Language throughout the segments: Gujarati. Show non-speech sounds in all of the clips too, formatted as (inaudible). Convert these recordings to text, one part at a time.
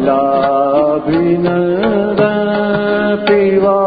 વાલાભિનંદન પીવાડો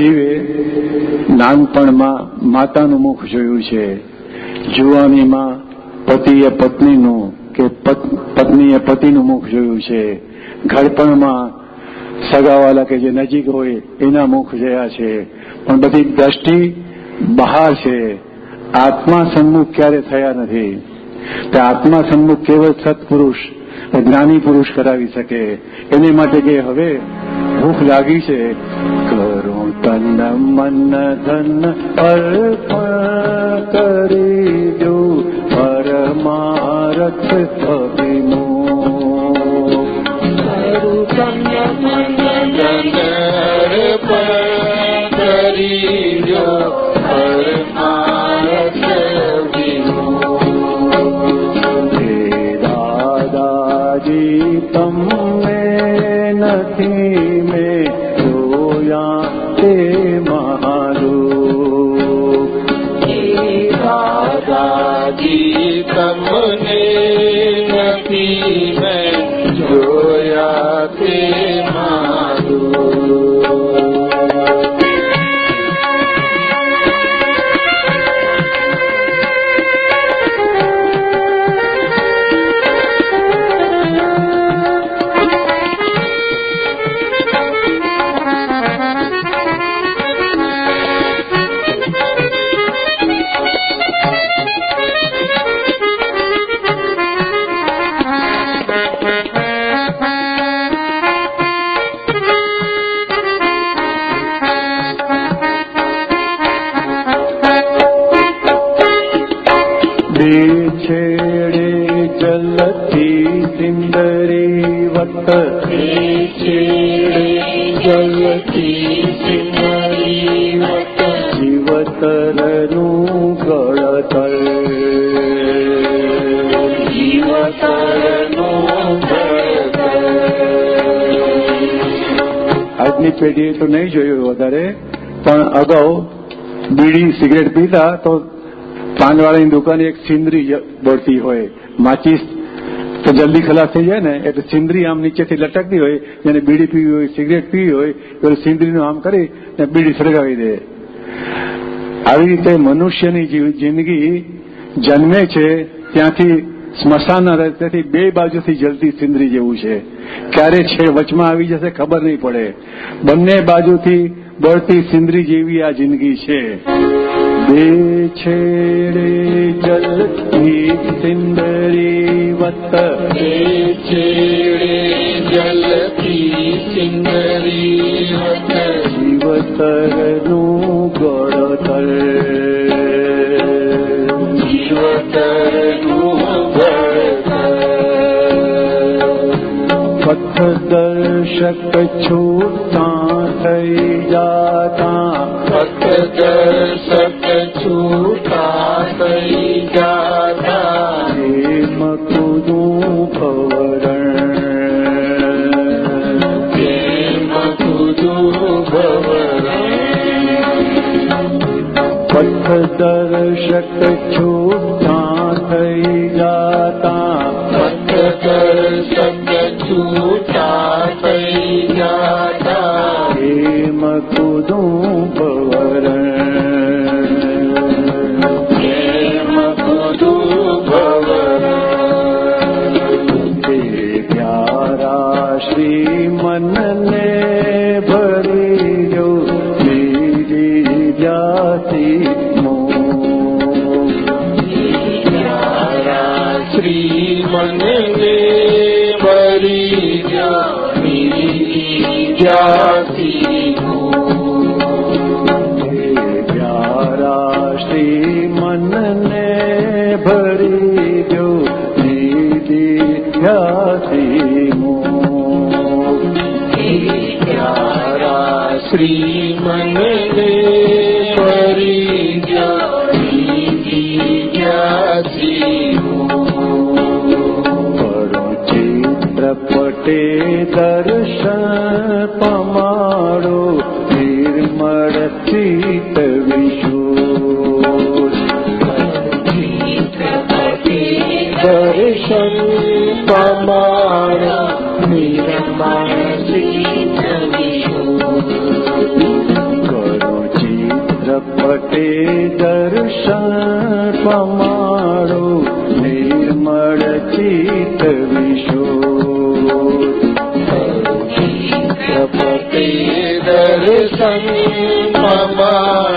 જીવે નાનપણમાં માતાનું મુખ જોયું છે. જુવાનીમાં પતિએ પત્નીનું કે પત- પત્નીએ પતિનું મુખ જોયું છે. ઘડપણમાં સગાવાલા કે જે નજીક હોય એના મુખ જોયા છે. પણ બધી દ્રષ્ટિ બહાર છે. આત્મા સન્મુખ ક્યારે થયા નથી? તે આત્મા સન્મુખ કેવળ સત્પુરુષ જ્ઞાની પુરુષ કરાવી શકે? એને માટે કે હવે ભૂખ લાગી છે. કરો તન મન ધન અર્પણ આજની પેઢીએ તો નહીં જોયું વધારે. પણ અગાઉ બીડી સિગરેટ પીતા તો પાનવાળાની દુકાને એક સિંદરી દોડતી હોય. માચીસ તો જલ્દી ખલાસ થઈ જાય ને, એટલે સિંદરી આમ નીચેથી લટકતી હોય, જેને બીડી પીવી હોય, સિગરેટ પીવી હોય, તો સિંદરીનું આમ કરી ને બીડી સળગાવી દે. આવી રીતે મનુષ્યની જિંદગી જન્મે છે, ત્યાંથી સ્મશાનના રસ્તેથી બે બાજુથી જલતી સિંદરી જેવું છે. ક્યારે છે વચમાં આવી જશે ખબર નહીં પડે. બંને બાજુથી બળતી સિંદરી જેવી આ જિંદગી છે. બે છેડે જલતી સિંદરી વત. છેડે જલતી સિંદરી વત. જીવતરનું ગળતર. પથ દર્શક છૂટા થઈ જાતા પથદર્શક પમાડો નિર્મળ ચિત વિશો પતિ દર્શન તમારો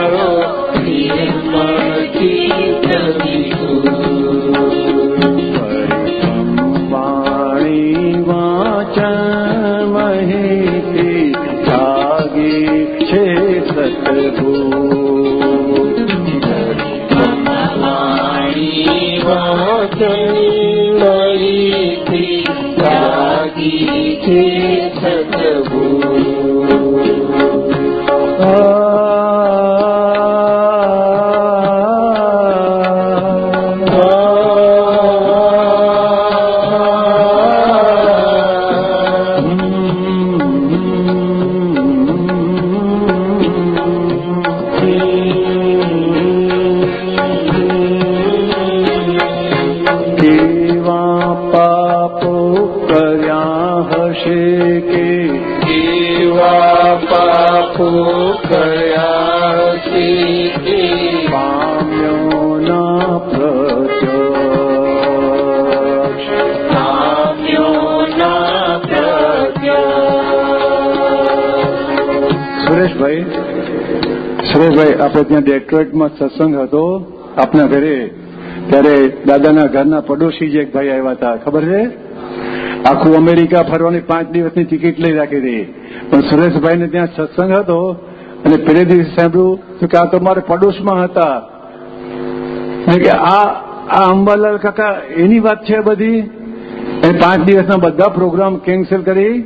સુરેશભાઈ આપણે ત્યાં ડેટ્રોઇટમાં સત્સંગ હતો. આપના ઘરે ત્યારે દાદાના ઘરના પડોશી જે એક ભાઈ આવ્યા હતા. ખબર છે? આખું અમેરિકા ફરવાની પાંચ દિવસની ટિકિટ લઈ રાખી હતી. પણ સુરેશભાઈને ત્યાં સત્સંગ હતો અને પેલે દિવસે સાંભળ્યું કે આ તો મારે પડોશમાં હતા. કે આ આ અંબાલાલ કાકા, એની વાત છે બધી? અને પાંચ દિવસના બધા પ્રોગ્રામ કેન્સલ કરી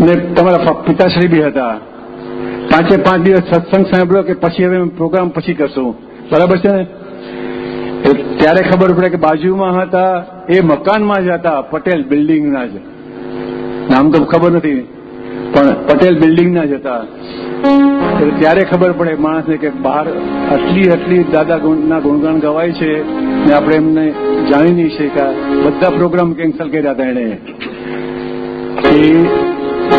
અને તમારા પિતાશ્રી બી હતા. પાંચે પાંચ દિવસ સત્સંગ સાંભળ્યો કે પછી હવે પ્રોગ્રામ પછી કરશું. બરાબર છે ને? ત્યારે ખબર પડે કે બાજુમાં હતા, એ મકાનમાં જ હતા, પટેલ બિલ્ડિંગના જ. નામ તો ખબર નથી, પણ પટેલ બિલ્ડિંગના જ હતા. ત્યારે ખબર પડે માણસને કે બહાર આટલી આટલી દાદા ગુણના ગુણગાન ગવાય છે ને આપણે એમને જાણી નહીં શક્યા. બધા પ્રોગ્રામ કેન્સલ કર્યા હતા એણે.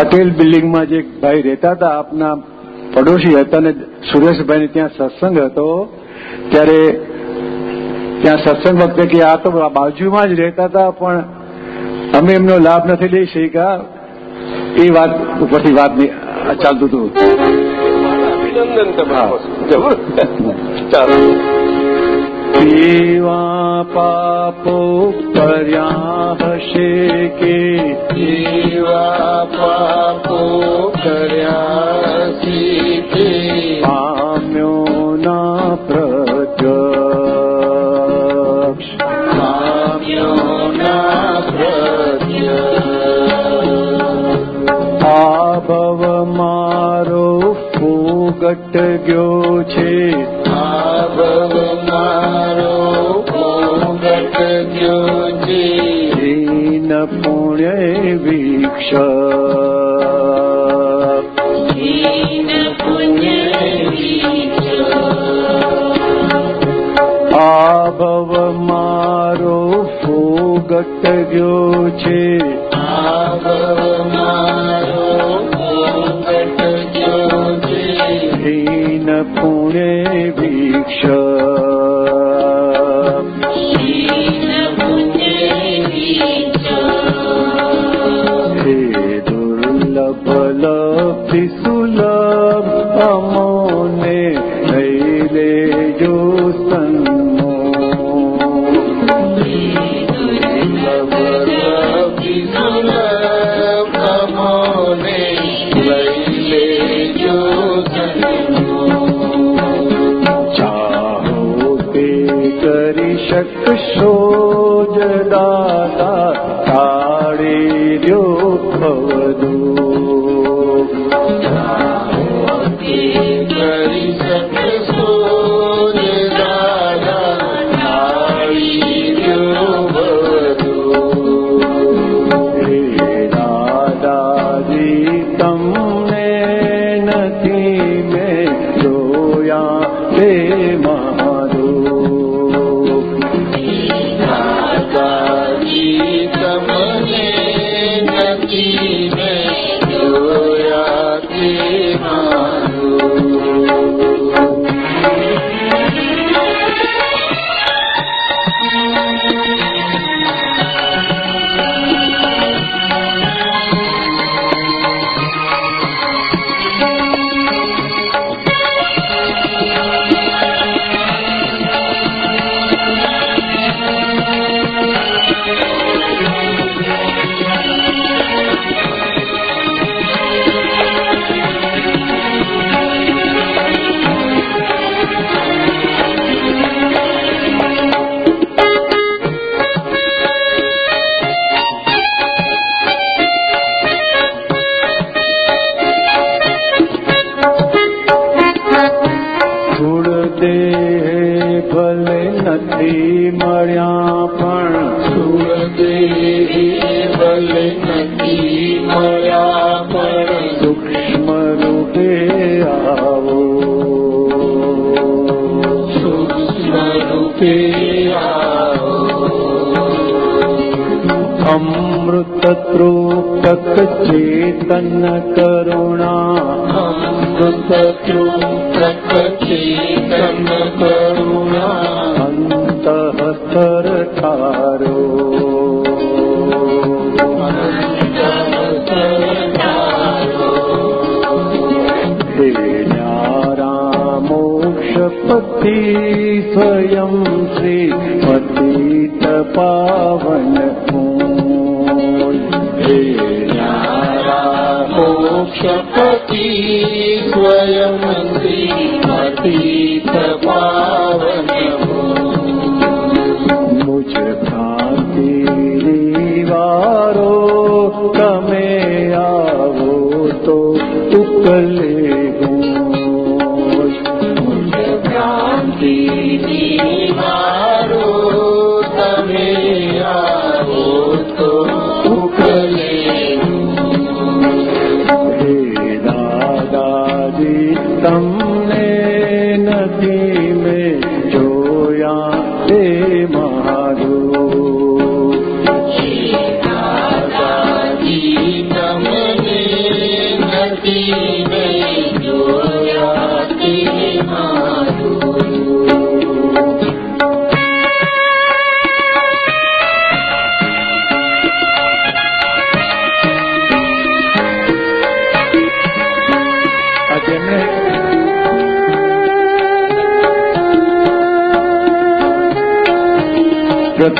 પટેલ બિલ્ડિંગમાં જે ભાઈ રહેતા હતા આપના પડોશી હતા અને સુરેશભાઈને ત્યાં સત્સંગ હતો. ત્યારે ત્યાં સત્સંગ વખતે કે આ તો બાજુમાં જ રહેતા હતા પણ અમે એમનો લાભ નથી લઈ શક્યા. એ વાત ઉપરથી વાત ચાલતું હતું. અભિનંદન તમારો. પાપો કર્યા હશે કે એવા પાપો કર્યા સીધે પામ્યો ના પ્રત્યક્ષ કામ્યોના પ્રત્યક્ષ આ ભવ મારો ફૂગટ ગયો છે ફૂગટ ગયો છે ભ્રાંતિ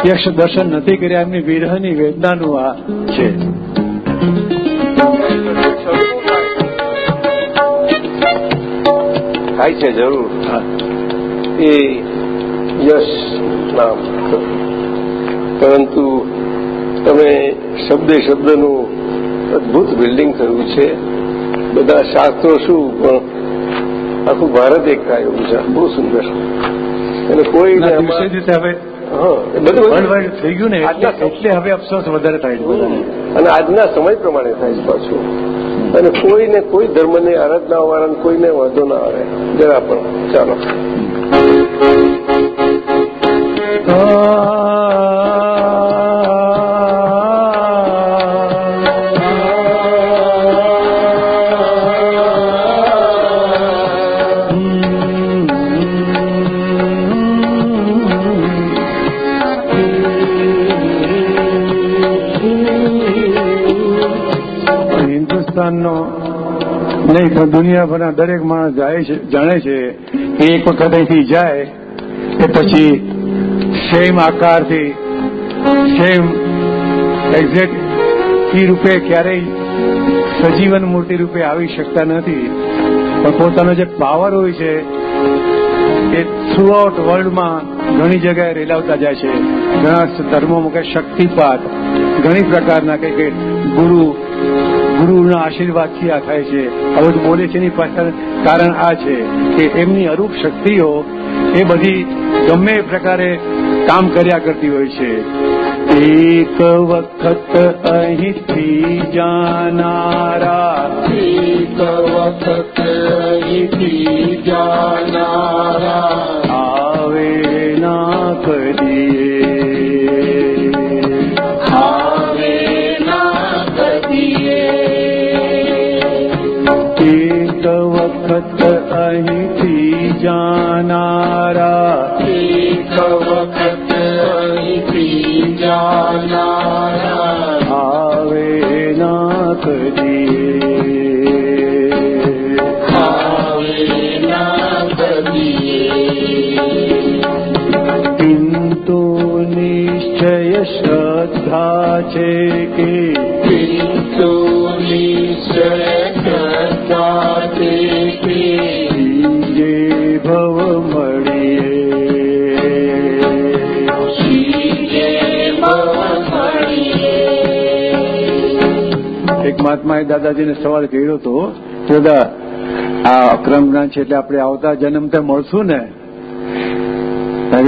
પ્રત્યક્ષ દર્શન નથી કર્યા એમની વિરહની વેદનાનું આ છે. થાય છે જરૂર. એ યશ નામ. પરંતુ તમે શબ્દે શબ્દનું અદભુત બિલ્ડિંગ થયું છે. બધા શાસ્ત્રો શું પણ આખું ભારત એક કાયમ એવું છે. બહુ સુંદર. અને કોઈ દિવસે હવે બધું વર્લ્ડ થઈ ગયું ને એટલે હવે અફસોસ વધારે થાય છે અને આજના સમય પ્રમાણે થાય છે પાછું. અને કોઈને કોઈ ધર્મને આરાધના વાળાને કોઈને વાંધો ના આવે. જરા પણ. ચાલો. દુનિયાભરના દરેક માણસ જાય છે જાણે છે કે એક વખત અહીંથી જાય કે પછી સેમ આકારથી સેમ એક્ઝેક્ટ એ રૂપે ક્યારેય સજીવન મૂર્તિ રૂપે આવી શકતા નથી. પણ પોતાનો જે પાવર હોય છે, એ થ્રુઆઉટ વર્લ્ડમાં ઘણી જગ્યાએ રેલાવતા જાય છે. ઘણા ધર્મોમાં કે શક્તિપાત, ઘણી પ્રકારના કે કે ગુરુ ગુરુના આશીર્વાદથી આ થાય છે. આ બધું બોલે છે એની પાછળ કારણ આ છે કે એમની અરૂપ શક્તિઓ એ બધી ગમે પ્રકારે કામ કર્યા કરતી હોય છે. એક વખત અહીંથી જાનારા. એક વખત અહીંથી જાનારા. આવે ના કરીએ. જાનારા એક મહાત્માએ દાદાજીને સવાલ કર્યો હતો કે દાદા આ અક્રમ જ્ઞાન છે એટલે આપણે આવતા જન્મ તે મળશું ને?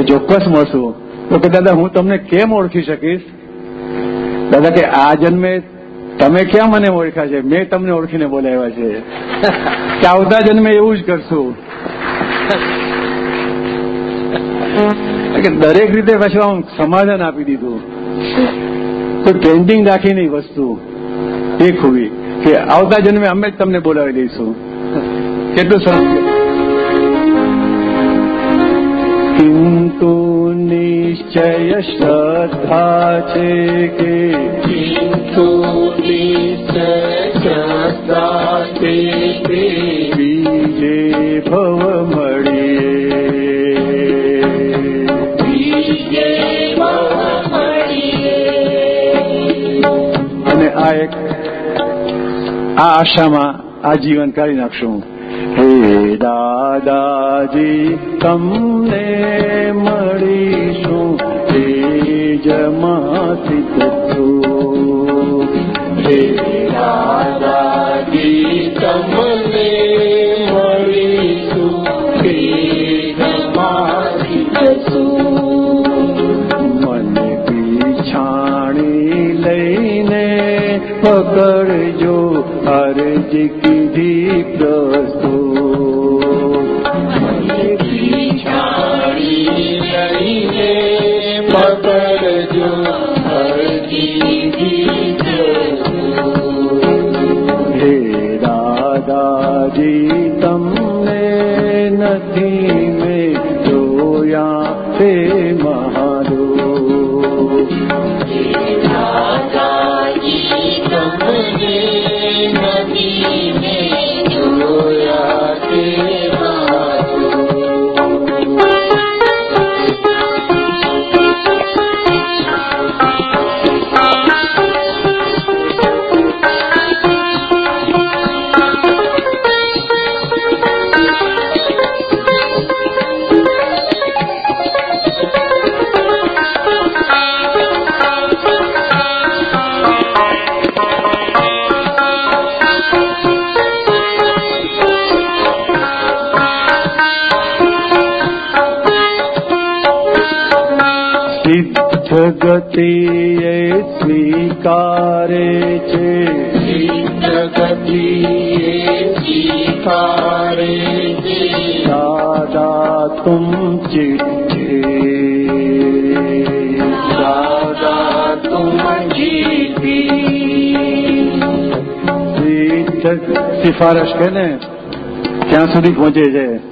ચોક્કસ મળશું. તો કે દાદા હું તમને કેમ ઓળખી શકીશ? દાદા કે આ જન્મે તમે ક્યાં મને ઓળખ્યા છે? મેં તમને ઓળખીને બોલાવ્યા છે. (laughs) કે આવતા જન્મે એવું જ કરશું. કે દરેક રીતે પછી આમ સમાધાન આપી દીધું. તો ટ્રેન્ડિંગ રાખી નહીં વસ્તુ. એ ખૂબી કે આવતા જન્મે અમે જ તમને બોલાવી દઈશું. કેટલું સરસ. કિંતુ નિશ્ચય શ્રદ્ધા છે કે કિંતુ નિશ્ચય કરતાતે કે બીજે ભવ મળીએ. બીજે ભવ મળીએ. અને આ એક આ આશામાં આ જીવન કાઢી નાખશું. હે દાદાજી, તમને મળીશું. હે જમાથી હે દાદાજી, તમને અરજી કીધી ગતિએ સ્વીકારે છે ગતિએ સ્વીકારે છે દાદા તુમ ચિઠ્ઠી દાદા તુમ જીતી સિદ્ધ સિફારશ કે ને ક્યાં સુધી પહોંચે છે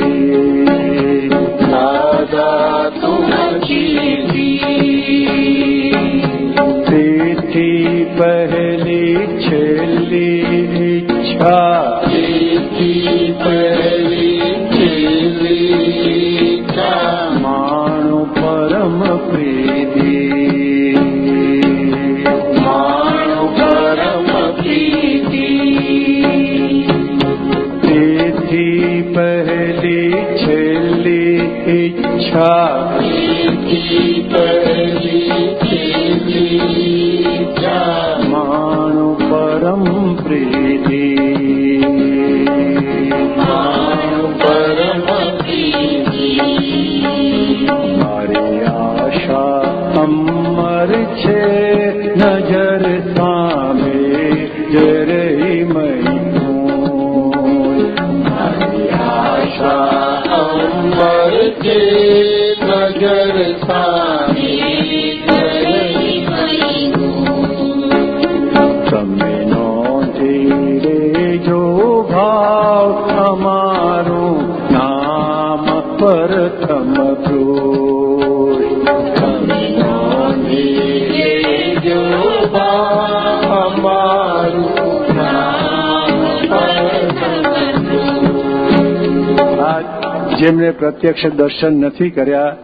જેમણે પ્રત્યક્ષ દર્શન નથી કર્યા,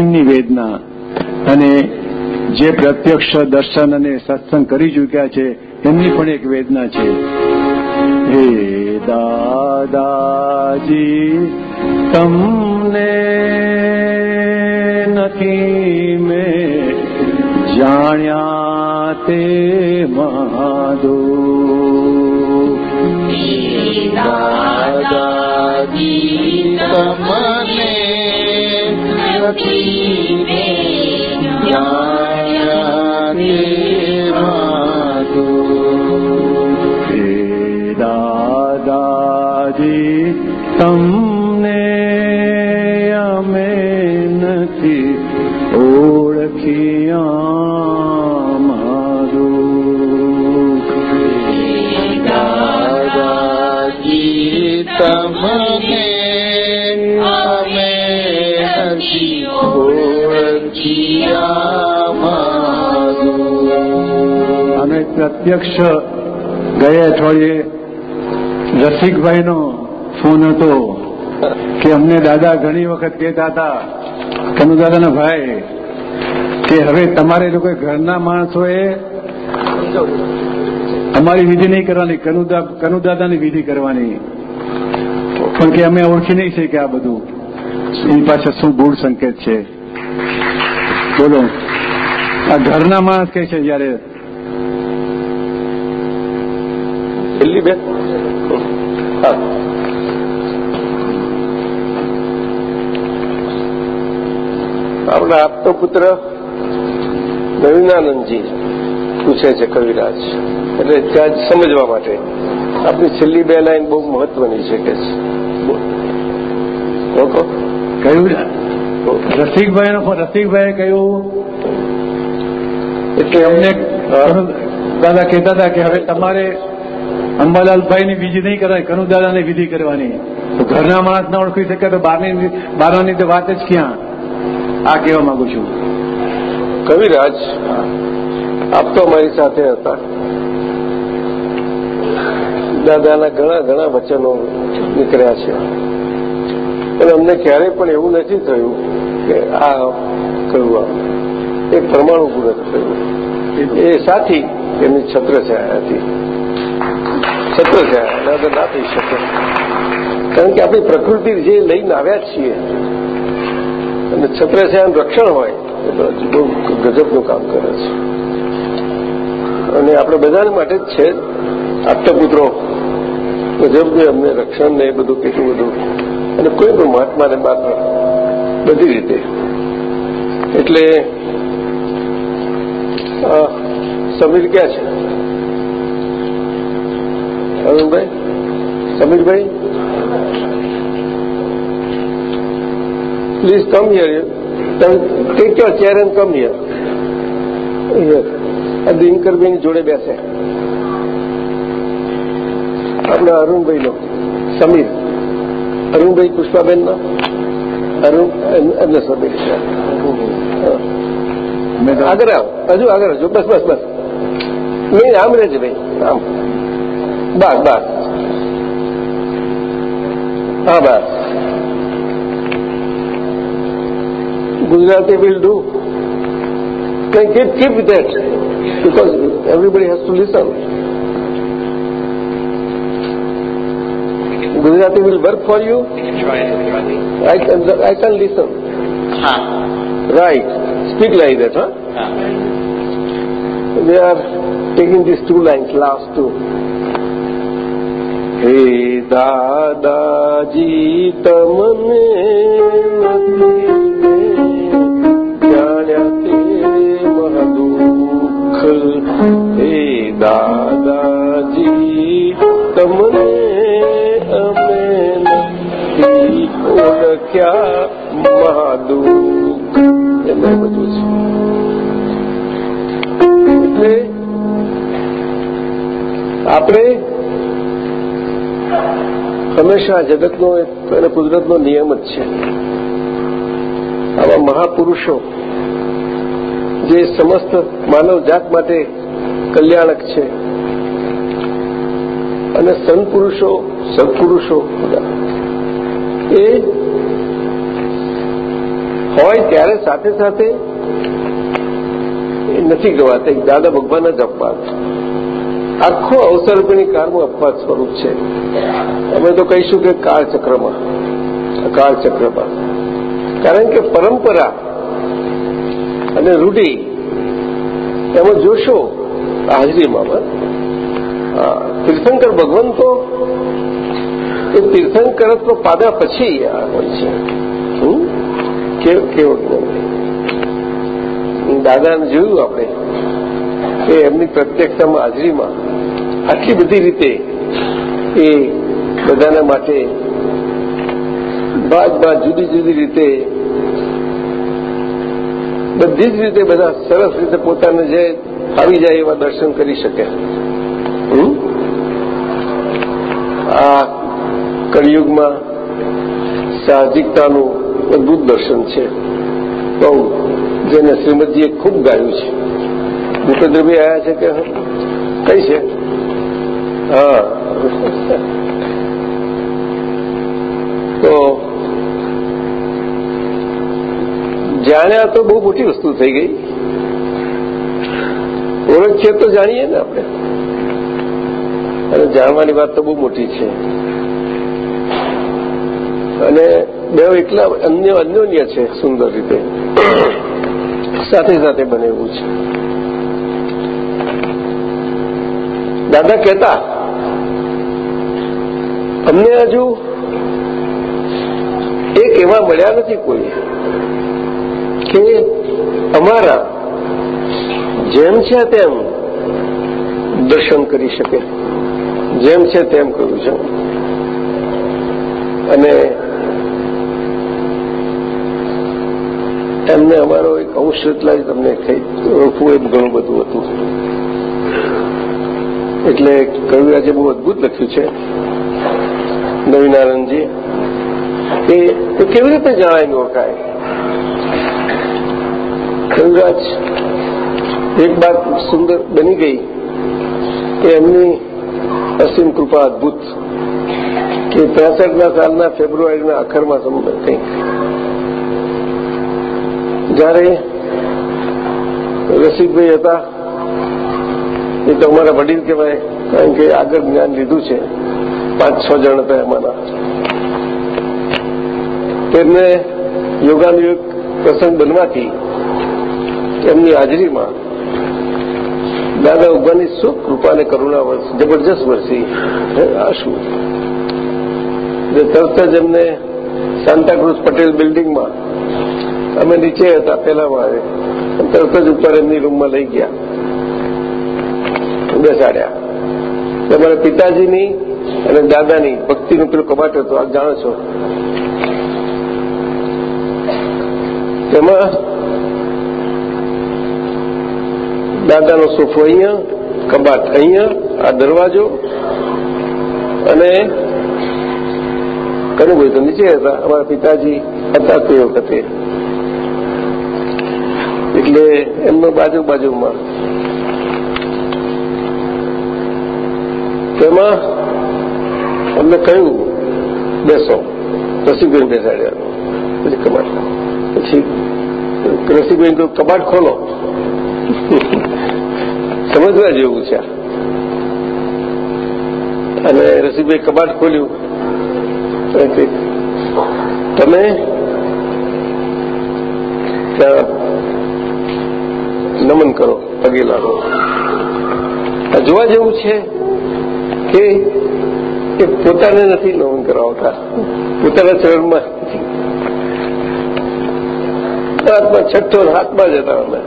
એમની વેદના. અને જે પ્રત્યક્ષ દર્શન અને સત્સંગ કરી ચૂક્યા છે, એમની પણ એક વેદના છે. હે દાદાજી, તમને નથી મેં જાણ્યા તે પ્રત્યક્ષ ગયા અઠવાડિયે રસિકભાઈનો ફોન હતો કે અમને દાદા ઘણી વખત કહેતા હતા કનુ દાદાના ભાઈ, કે હવે તમારે લોકો ઘરના માણસોએ અમારી વિધિ નહીં કરવાની, કનુ કનુદાદાની વિધિ કરવાની. પણ કે અમે ઓળખી નહીં શકીએ આ બધું. એની પાછળ શું ગૂઢ સંકેત છે? બોલો. આ ઘરના માણસ કે છે જયારે છેલ્લી બેન. હા. આપણા આપતો પુત્ર નવીનાનંદજી પૂછે છે કવિરાજ. એટલે ત્યાં જ સમજવા માટે. આપણી છેલ્લી બે લાઈન બહુ મહત્વની છે કે કહ્યું રસિકભાઈ રસિકભાઈએ કહ્યું એટલે અમને દાદા કહેતા હતા કે હવે તમારે અંબાલાલભાઈની બીજી નહીં કરવાની કનુદાદાને વિધિ કરવાની. તો ઘરના માણસ ના ઓળખી શકે તો બહારની બહારની તો વાત જ ક્યાં? આ કહેવા માંગુ છું. કવિરાજ, આપ તો અમારી સાથે હતા. દાદાના ઘણા ઘણા વચનો નીકળ્યા છે. અને અમને ક્યારેય પણ એવું નથી થયું કે આ કહ્યું આ એ પરમાણુ પૂરક થયું. એ સાથી એની છત્રછાયા હતી. છત્રછાયા દાદા ના થઈ શકે. કારણ કે આપણી પ્રકૃતિ જે લઈને આવ્યા છીએ, અને છત્રછાયાનું રક્ષણ હોય, એ બહુ ગજબનું કામ કરે છે. અને આપણે બધાને માટે જ છે આપતા ગજબનું અમને રક્ષણ ને એ બધું કેટલું બધું. અને કોઈ પણ મહાત્માને માત્ર બધી રીતે. એટલે સમીર ક્યાં છે? Arunbhai? Samirbhai? Please come here take your chair and come here આ દિનકરભાઈની જોડે બેસે. આપણા અરુણભાઈનો. સમીર. અરુણભાઈ પુષ્પાબેનનો. અરુણ એમને સમીર આગળ આવો. હજુ આગળ હજુ. બસ બસ બસ. નહીં આમ રહેજે ભાઈ. આમ. بعد بعد Ah, but Gujarati will do. Can keep, keep that because everybody has to listen. Gujarati will work for you. I can, I can listen. Huh. Right. Speak like that, huh? huh? They are taking these two lines, last two. હે દાદાજી તમને હે દાદાજી તમને અમે નથી ઓળખ્યા મહાદુઃખ. એમ બધું છે આપણે હંમેશા જગતનો અને કુદરતનો નિયમ જ છે. આવા મહાપુરુષો જે સમસ્ત માનવ જાત માટે કલ્યાણક છે અને સંતપુરુષો, સત્પુરુષો એ હોય ત્યારે સાથે સાથે એ નથી ગવાતા. દાદા ભગવાન જ અપવાદ આખો અવસરરૂપીની કાળનું અપવાદ સ્વરૂપ છે. અમે તો કહીશું કે કાળચક્રમાં. કાળચક્રમાં. કારણ કે પરંપરા અને રૂઢિ એમાં જોશો હાજરીમાં. તીર્થંકર ભગવંતો એ તીર્થંકરત્વ પાદા પછી હોય છે? કેવ- દાદાને જોયું આપણે કે એમની પ્રત્યક્ષતામાં હાજરીમાં આટલી બધી રીતે એ બધાના માટે બાદ બાદ જુદી જુદી રીતે બધી જ રીતે બધા સરસ રીતે પોતાને જે આવી જાય એવા દર્શન કરી શકે? આ કળિયુગમાં સાહજિકતાનું અદભુત દર્શન છે. બહુ, જેને શ્રીમદજીએ ખૂબ ગાયું છે. ભૂપેન્દ્રભાઈ આવ્યા છે કે? કઈ છે? તો જાણ્યા તો બહુ મોટી વસ્તુ થઈ ગઈ. ઓળખીએ તો જાણીએ ને આપણે. અને જાણવાની વાત તો બહુ મોટી છે. અને બે એકલા અન્ય અન્યોન્ય છે સુંદર રીતે. સાથે સાથે બને એવું છે. દાદા કહેતા અમને હજુ એક એવા મળ્યા નથી કોઈ કે અમારા જેમ છે તેમ દર્શન કરી શકે, જેમ છે તેમ કહ્યું છે. અને એમને અમારો એક અંશ એટલા જ તમને ઓળખવું એમ ઘણું બધું હતું. એટલે કહ્યું આજે બહુ અદભુત લખ્યું છે. નવીનાનંદજી એ કેવી રીતે જણાય ને ઓળખાય કવિરાજ એક બાત સુંદર બની ગઈ કે એમની અસીમ કૃપા અદભુત કે ત્રેસઠના સાલના ફેબ્રુઆરીના અખરમાં સંબંધ કંઈક. જ્યારે રસિકભાઈ હતા, એ તો અમારા વડીલ કહેવાય, કારણ કે આગળ જ્ઞાન લીધું છે. પાંચ છ જણ હતા એમાંના. તેમને યોગાનુયોગ પ્રસંગ બનવાથી એમની હાજરીમાં દાદા ઉભાની સુખ કૃપા અને કરુણા વર્ષ, જબરજસ્ત વર્ષી આ શું તરત જ એમને સાંતાક્રુઝ પટેલ બિલ્ડિંગમાં અમે નીચે હતા પેલા મારે તરત જ ઉપર એમની રૂમમાં લઈ ગયા. બેસાડ્યા તમારા પિતાજીની અને દાદાની ભક્તિનું પેલું કબાટ હતું આ જાણો છો. તેમાં દાદાનો સોફો અહીંયા, કબાટ અહીંયા, આ દરવાજો અને કનુભાઈ તો નીચે હતા, અમારા પિતાજી હતા તે વખતે. એટલે એમનો બાજુ બાજુમાં તેમાં અમને કહ્યું, બેસો. રસીબેન બેસાડ્યા. પછી કબાટ પછી રસીબેન કહ્યું કબાટ ખોલો. સમજવા જેવું છે. અને રસીભાઈ કબાટ ખોલ્યું. તમે નમન કરો, પગે લાગો. જોવા જેવું છે કે એ પોતાને નથી નમન કરાવતા. પોતાના ચરણમાં. હાથમાં છઠ્ઠો હાથમાં જતા અમે.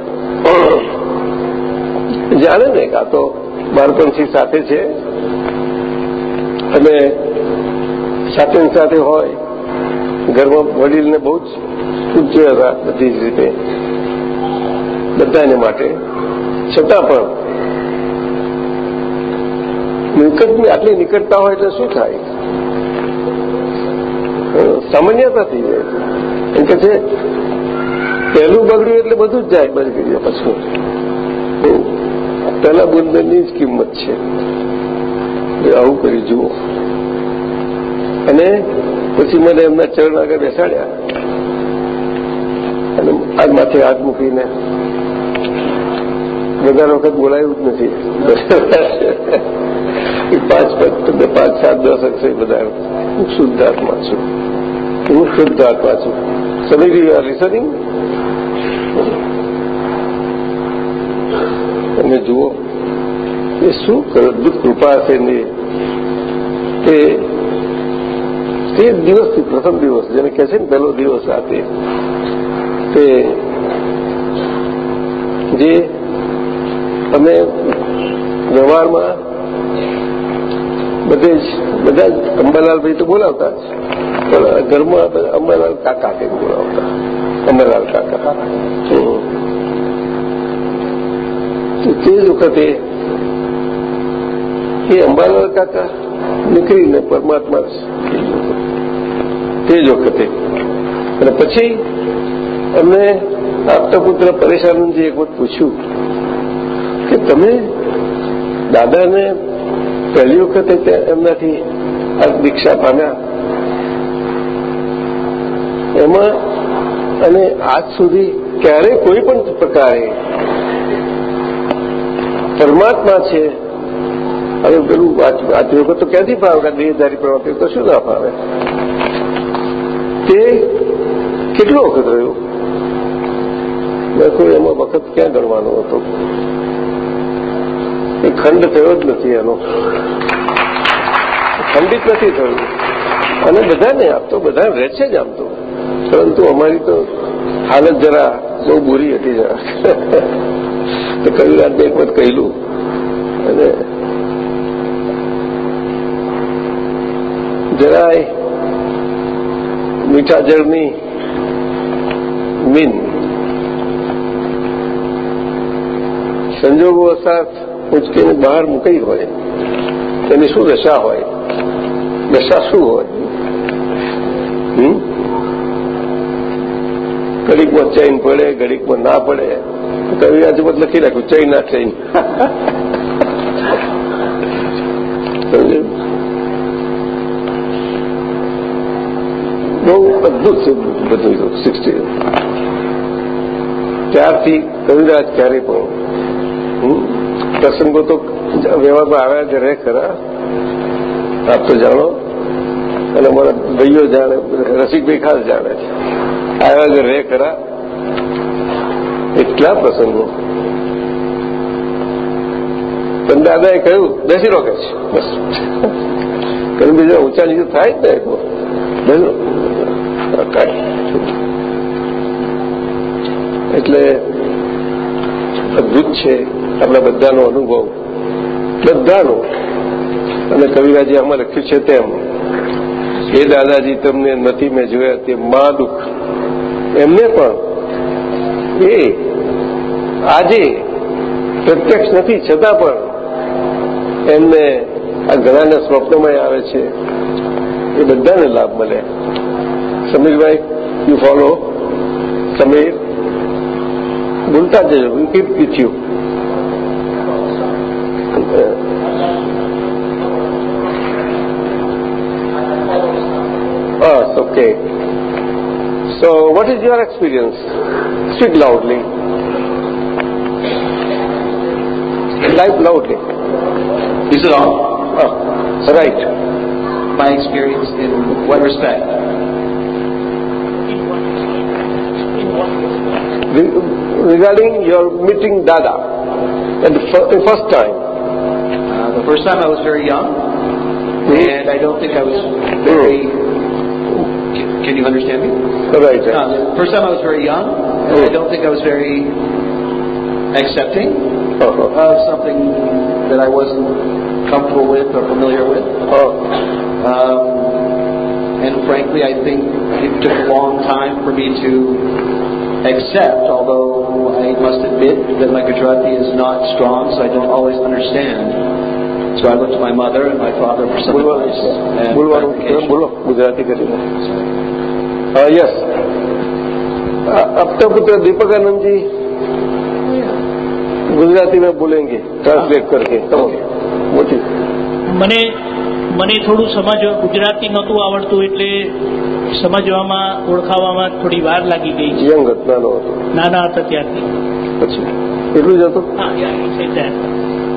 જાણે ને કાં તો બાળપણથી સાથે છે. અને સાથે સાથે હોય. ઘરમાં વડીલને બહુ જ પૂજ્ય હતા બધી જ રીતે. બધાને માટે. છતાં પણ નિકટની આટલી નિકટતા હોય એટલે શું થાય? સામાન્યતા થઈ જાય. એમ કે છે, પહેલું બગડ્યું એટલે બધું જ જાય બગડી ગયું પછી. પહેલા બુંદરની જ કિંમત છે. આવું કરી જુઓ. અને પછી મને એમના ચરણ આગળ બેસાડ્યા. અને આજ માથે હાથ મૂકીને વધારે વખત બોલાયું જ નથી. પાંચ પાંચ, સાત દસ અક્ષર બધા હું શુદ્ધ આત્મા છું. હું શુદ્ધ આત્મા છું. સમજી ગયું લિસનિંગ તમે જુઓ, એ શું અદભુત કૃપા હશે એમની તે તે દિવસથી પ્રથમ દિવસ, જેને કહે છે ને પહેલો દિવસ રાતે, તે જે અમે વ્યવહારમાં બધે જ, બધા જ અંબાલાલભાઈ તો બોલાવતા જ. પણ ઘરમાં અંબાલાલ કાકા કંઈક બોલાવતા. અંબાલાલ કાકા. તે જ વખતે એ અંબાલાલ કાકા નીકળીને પરમાત્મા તે જ વખતે. અને પછી અમને આપતા પુત્ર પરેશાનંદજી એક વખત પૂછ્યું કે તમે દાદાને પહેલી વખતે એમનાથી આ દીક્ષા પામ્યા. એમાં અને આજ સુધી ક્યારેય કોઈ પણ પ્રકારે પરમાત્મા છે, હવે પેલું વાંચ્યું વખત તો ક્યાંથી ફાવે કે દેહધારી પ્રવૃત્તિ તો શું ના ફાવે? તે કેટલો વખત રહ્યો? મેં કોઈ એમાં વખત ક્યાં ગણવાનો હતો? એ ખંડ થયો જ નથી એનો. ખંડિત નથી થયું. અને બધાને આપતો બધા રહે જ આમ તો. પરંતુ અમારી તો હાલત જરા બહુ બુરી હતી જરા. (laughs) તો કવિરાજને એક વખત કહેલું. અને જરાય મીઠા જળની મીન. સંજોગો સાથ ઉચકીને બહાર મૂકી હોય તેની શું દશા હોય દશા શું હોય ઘડીકમાં ચૈન પડે ઘડીકમાં ના પડે કવિ આજુબાજુ લખી રાખ્યું ચૈન ના ચૈન બહુ અદભુત છે બધું સિક્સટી ત્યારથી કવિરાજ ક્યારેય પણ પ્રસંગો તો વ્યવહારમાં આવ્યા જ રહે ખરા. આપ તો જાણો. અને અમારા ભાઈઓ જાણે, રસિકભાઈ ખાસ જાણે આવ્યા જ રહે ખરા. એટલા પ્રસંગો. પણ દાદાએ કહ્યું, બેસી રોકે છે. બસ. કહ્યું બીજા ઊંચા નીચે થાય જ ને એક એટલે અદભુત છે. આપણા બધાનો અનુભવ. બધાનો. અને કવિરાજી આમાં લખ્યું છે તેમ એ દાદાજી, તમને નથી મેં જોયા તે મા દુઃખ. એમને પણ એ આજે પ્રત્યક્ષ નથી, છતાં પણ એમને આ ઘણાના સ્વપ્નમય આવે છે. એ બધાને લાભ મળે. Samirbhai you follow Samir? બોલતા જજો keep with Ah, okay. So, what is your experience? Speak loudly. Life loudly. Is it all? Ah, right. My experience in what respect? Re- regarding your meeting Dada fir- the first time. Uh, the first time I was very young, and I don't think I was very. Can- you understand me? Right. The first time I was very young, and I don't think I was very accepting Uh-huh. of something that I wasn't comfortable with or familiar with. Oh, Um, and frankly, I think it took a long time for me to accept, although I must admit that my Gujarati is not strong, so I don't always understand. So I looked to my mother and my father for some બોલવાનું advice છે. and બોલવાનું clarification. બોલો ગુજરાતી કરીને યસ આપતા પુત્ર दीपकानंद जी गुजराती में बोलेंगे ट्रांसलेट करके तो मोटी મને મને થોડું સમજ ગુજરાતી નહોતું આવડતું એટલે સમજવામાં ઓળખાવામાં થોડી વાર લાગી ગઈ છે યંગ નાનો હતો નાના હતા ત્યારથી પછી એટલું જ હતું હા, yeah, it's like that.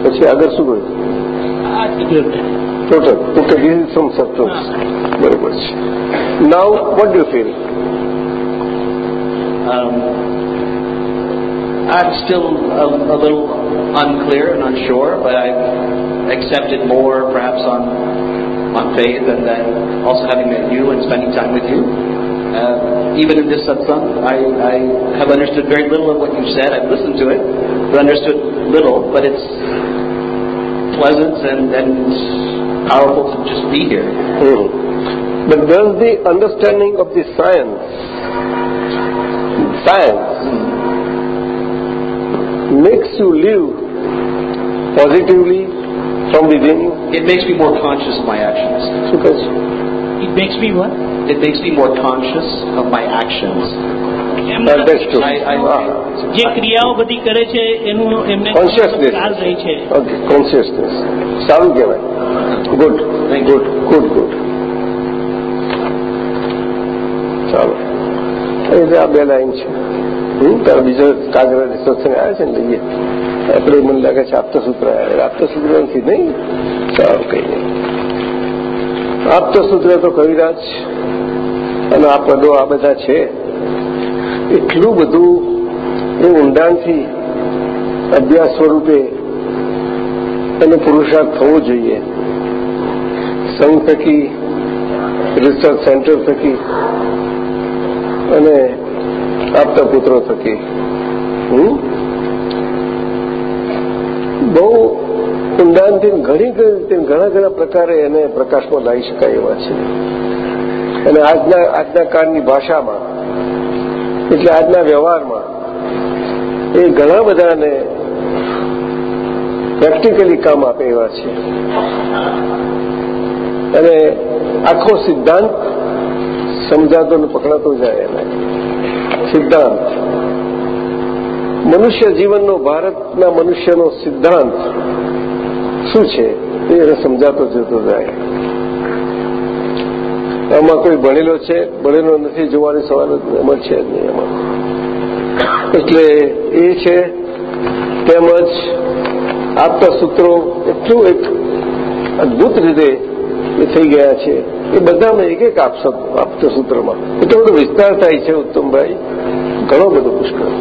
પછી આગળ શું કર્યું attitude. Total. It agrees from Satrugh's. Very much. Now, what do you feel? Um, I'm still a, a, little unclear and unsure, but I've accepted more perhaps on, on faith and then also having met you and spending time with you. Uh, even in this satsang, I, I, have understood very little of what you said. I've listened to it, but understood little. But it's pleasant and, and powerful to just be here. Mm. But does the understanding of the science, science, mm. makes you live positively from within? It makes me more conscious of my actions. Because it makes me what? It makes me more conscious of my actions. જે ક્રિયાઓ બધી કરે છે એનું એમને કોન્શિયસનેસ રહી છે. Consciousness. સારું કહેવાય. ગુડ ગુડ ગુડ ગુડ ચાલો. એટલે આ બે લાઈન છે. હમ, તારા બીજો કાગરા સત્સંગ આવે છે ને લઈએ. આપણે મને લાગે છે આપતા સૂત્ર આપતા સૂત્ર નથી નહીં? સારું કઈ નહીં. આપતા સૂત્ર તો કવિરાજ અને આ પદો આ બધા છે. એટલું બધું એ ઊંડાણથી અભ્યાસ સ્વરૂપે એનો પુરુષાર્થ થવો જોઈએ. સંઘ થકી રિસર્ચ સેન્ટર થકી અને આપતા પુત્રો થકી? બહુ ઊંડાણથી ઘણી રીતે ઘણા ઘણા પ્રકારે એને પ્રકાશમાં લાવી શકાય એવા છે. અને આજના આજના કાળની ભાષામાં એટલે આજના વ્યવહારમાં એ ઘણા બધાને પ્રેક્ટિકલી કામ આપે એવા છે. અને આખો સિદ્ધાંત સમજાતો ને પકડાતો જાય એને. સિદ્ધાંત. મનુષ્ય જીવનનો ભારતના મનુષ્યનો સિદ્ધાંત શું છે એને સમજાતો જતો જાય. આમાં કોઈ ભણેલો છે? ભણેલો નથી, જોવાની સવાલ એમાં છે જ નહીં એમાં એટલે એ છે, તેમજ આપતા સૂત્રો એટલું એક અદભુત રીતે એ થઈ ગયા છે. એ બધામાં એક એક આપતા સૂત્રમાં. એટલો બધો વિસ્તાર થાય છે, ઉત્તમભાઈ. ઘણો બધો પુષ્કળ?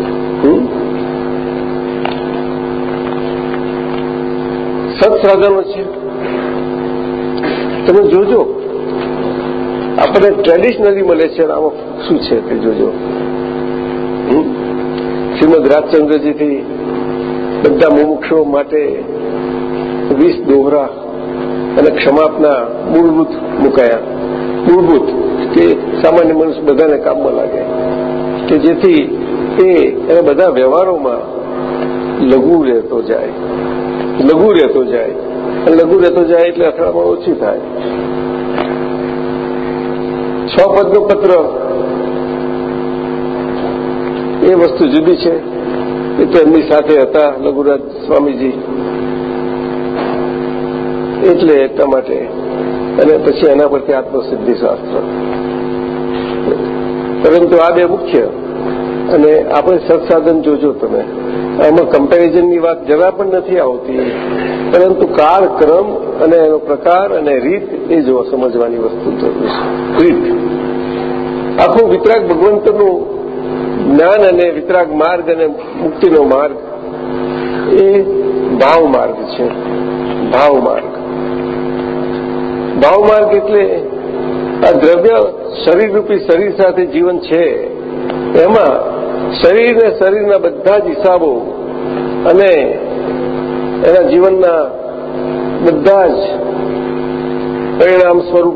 સત્સાધનો છે. તમે જોજો. આપણને ટ્રેડિશનલી મળે છે આમાં શું છે તે જોજો. શ્રીમદ રાજચંદ્રજીથી બધા મુમુક્ષો માટે વીસ દોહરા અને ક્ષમાપના મૂળભૂત મુકાયા. મૂળભૂત, કે સામાન્ય મનુષ્ય બધાને કામમાં લાગે. કે જેથી એ એના બધા વ્યવહારોમાં લઘુ રહેતો જાય. લઘુ રહેતો જાય. અને લઘુ રહેતો જાય એટલે અથડામણ ઓછી થાય. છ પદનો પત્ર. એ વસ્તુ જુદી છે. એ તો એમની સાથે હતા લઘુરાજ સ્વામીજી. એટલે એટલા માટે. અને પછી એના પરથી આત્મસિદ્ધિ શાસ્ત્ર. પરંતુ આ બે મુખ્ય. અને આપણે સત્સાધન જોજો તમે. આમાં કમ્પેરિઝનની વાત જરા પણ નથી આવતી. પરંતુ કાળ ક્રમ અને એનો પ્રકાર અને રીત એ જો સમજવાની વસ્તુ જરૂરી છે. રીત. આખું વિતરાગ ભગવંતનું જ્ઞાન અને વિતરાગ માર્ગ અને મુક્તિનો માર્ગ એ ભાવ માર્ગ છે. ભાવ માર્ગ. ભાવ માર્ગ એટલે આ દ્રવ્ય શરીરરૂપી શરીર સાથે જીવન છે. એમાં શરીરને શરીરના બધા જ હિસાબો અને એના જીવનના બધા જ પરિણામ સ્વરૂપ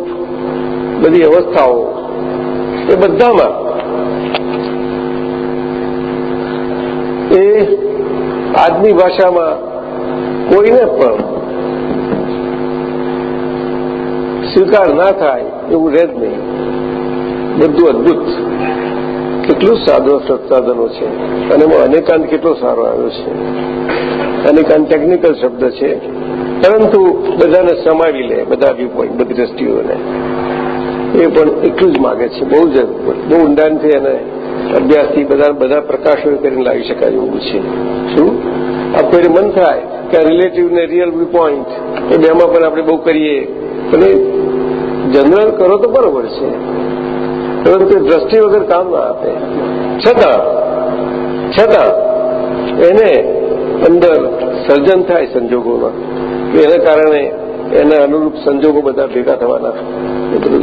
બધી અવસ્થાઓ એ બધામાં એ આજની ભાષામાં કોઈને પણ સ્વીકાર ના થાય એવું રહે જ નહીં. બધું અદભુત. કેટલું સાધુ સત્સાધનો છે. અને એમાં અનેકાંત કેટલો સારો આવ્યો છે. અનેકાંત ટેકનિકલ શબ્દ છે. પરંતુ બધાને સમાવી લે, બધા વ્યૂ પોઈન્ટ બધી દ્રષ્ટિઓને. એ પણ એટલું જ માગે છે. બહુ જ બહુ ઊંડાણથી અને અભ્યાસથી બધા બધા પ્રકાશો કરીને લાવી શકાય એવું છે. શું? આપણે મન થાય કે રિલેટિવ ને રિયલ વ્યૂ પોઈન્ટ એ બેમાં પણ આપણે બહુ કરીએ. અને જનરલ કરો તો બરોબર છે. પરંતુ દ્રષ્ટિ વગર કામ ના આપે. છતાં છતાં એને અંદર સર્જન થાય સંજોગોમાં. એના કારણે એના અનુરૂપ સંજોગો બધા ભેગા થવાના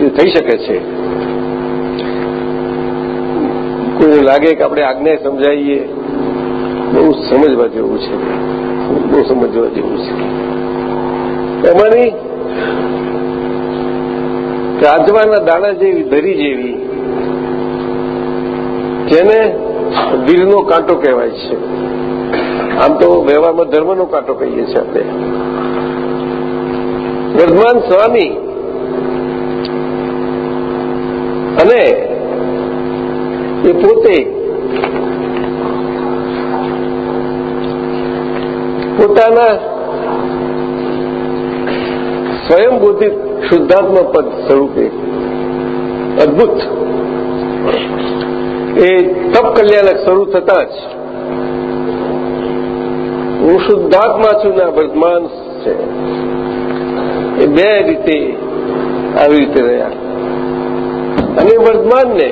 થઈ શકે છે. કોઈને લાગે કે આપણે આજ્ઞા સમજાવીએ, બહુ સમજવા જેવું છે. બહુ સમજવા જેવું છે. એમાંની રાજવાના દાણા જેવી દરી જેવી, જેને વીરનો કાંટો કહેવાય છે. આમ તો વ્યવહારમાં ધર્મનો કાંટો કહીએ છીએ આપણે. વર્ધમાન સ્વામી. અને એ પોતે પોતાના સ્વયંબોધિત શુદ્ધાત્મ પદ સ્વરૂપે અદભુત. એ તપ કલ્યાણક શરૂ થતા જ હું શુદ્ધાત્મા છું ના વર્તમાન છે. એ બે રીતે આવી રીતે રહ્યા. અને વર્તમાનને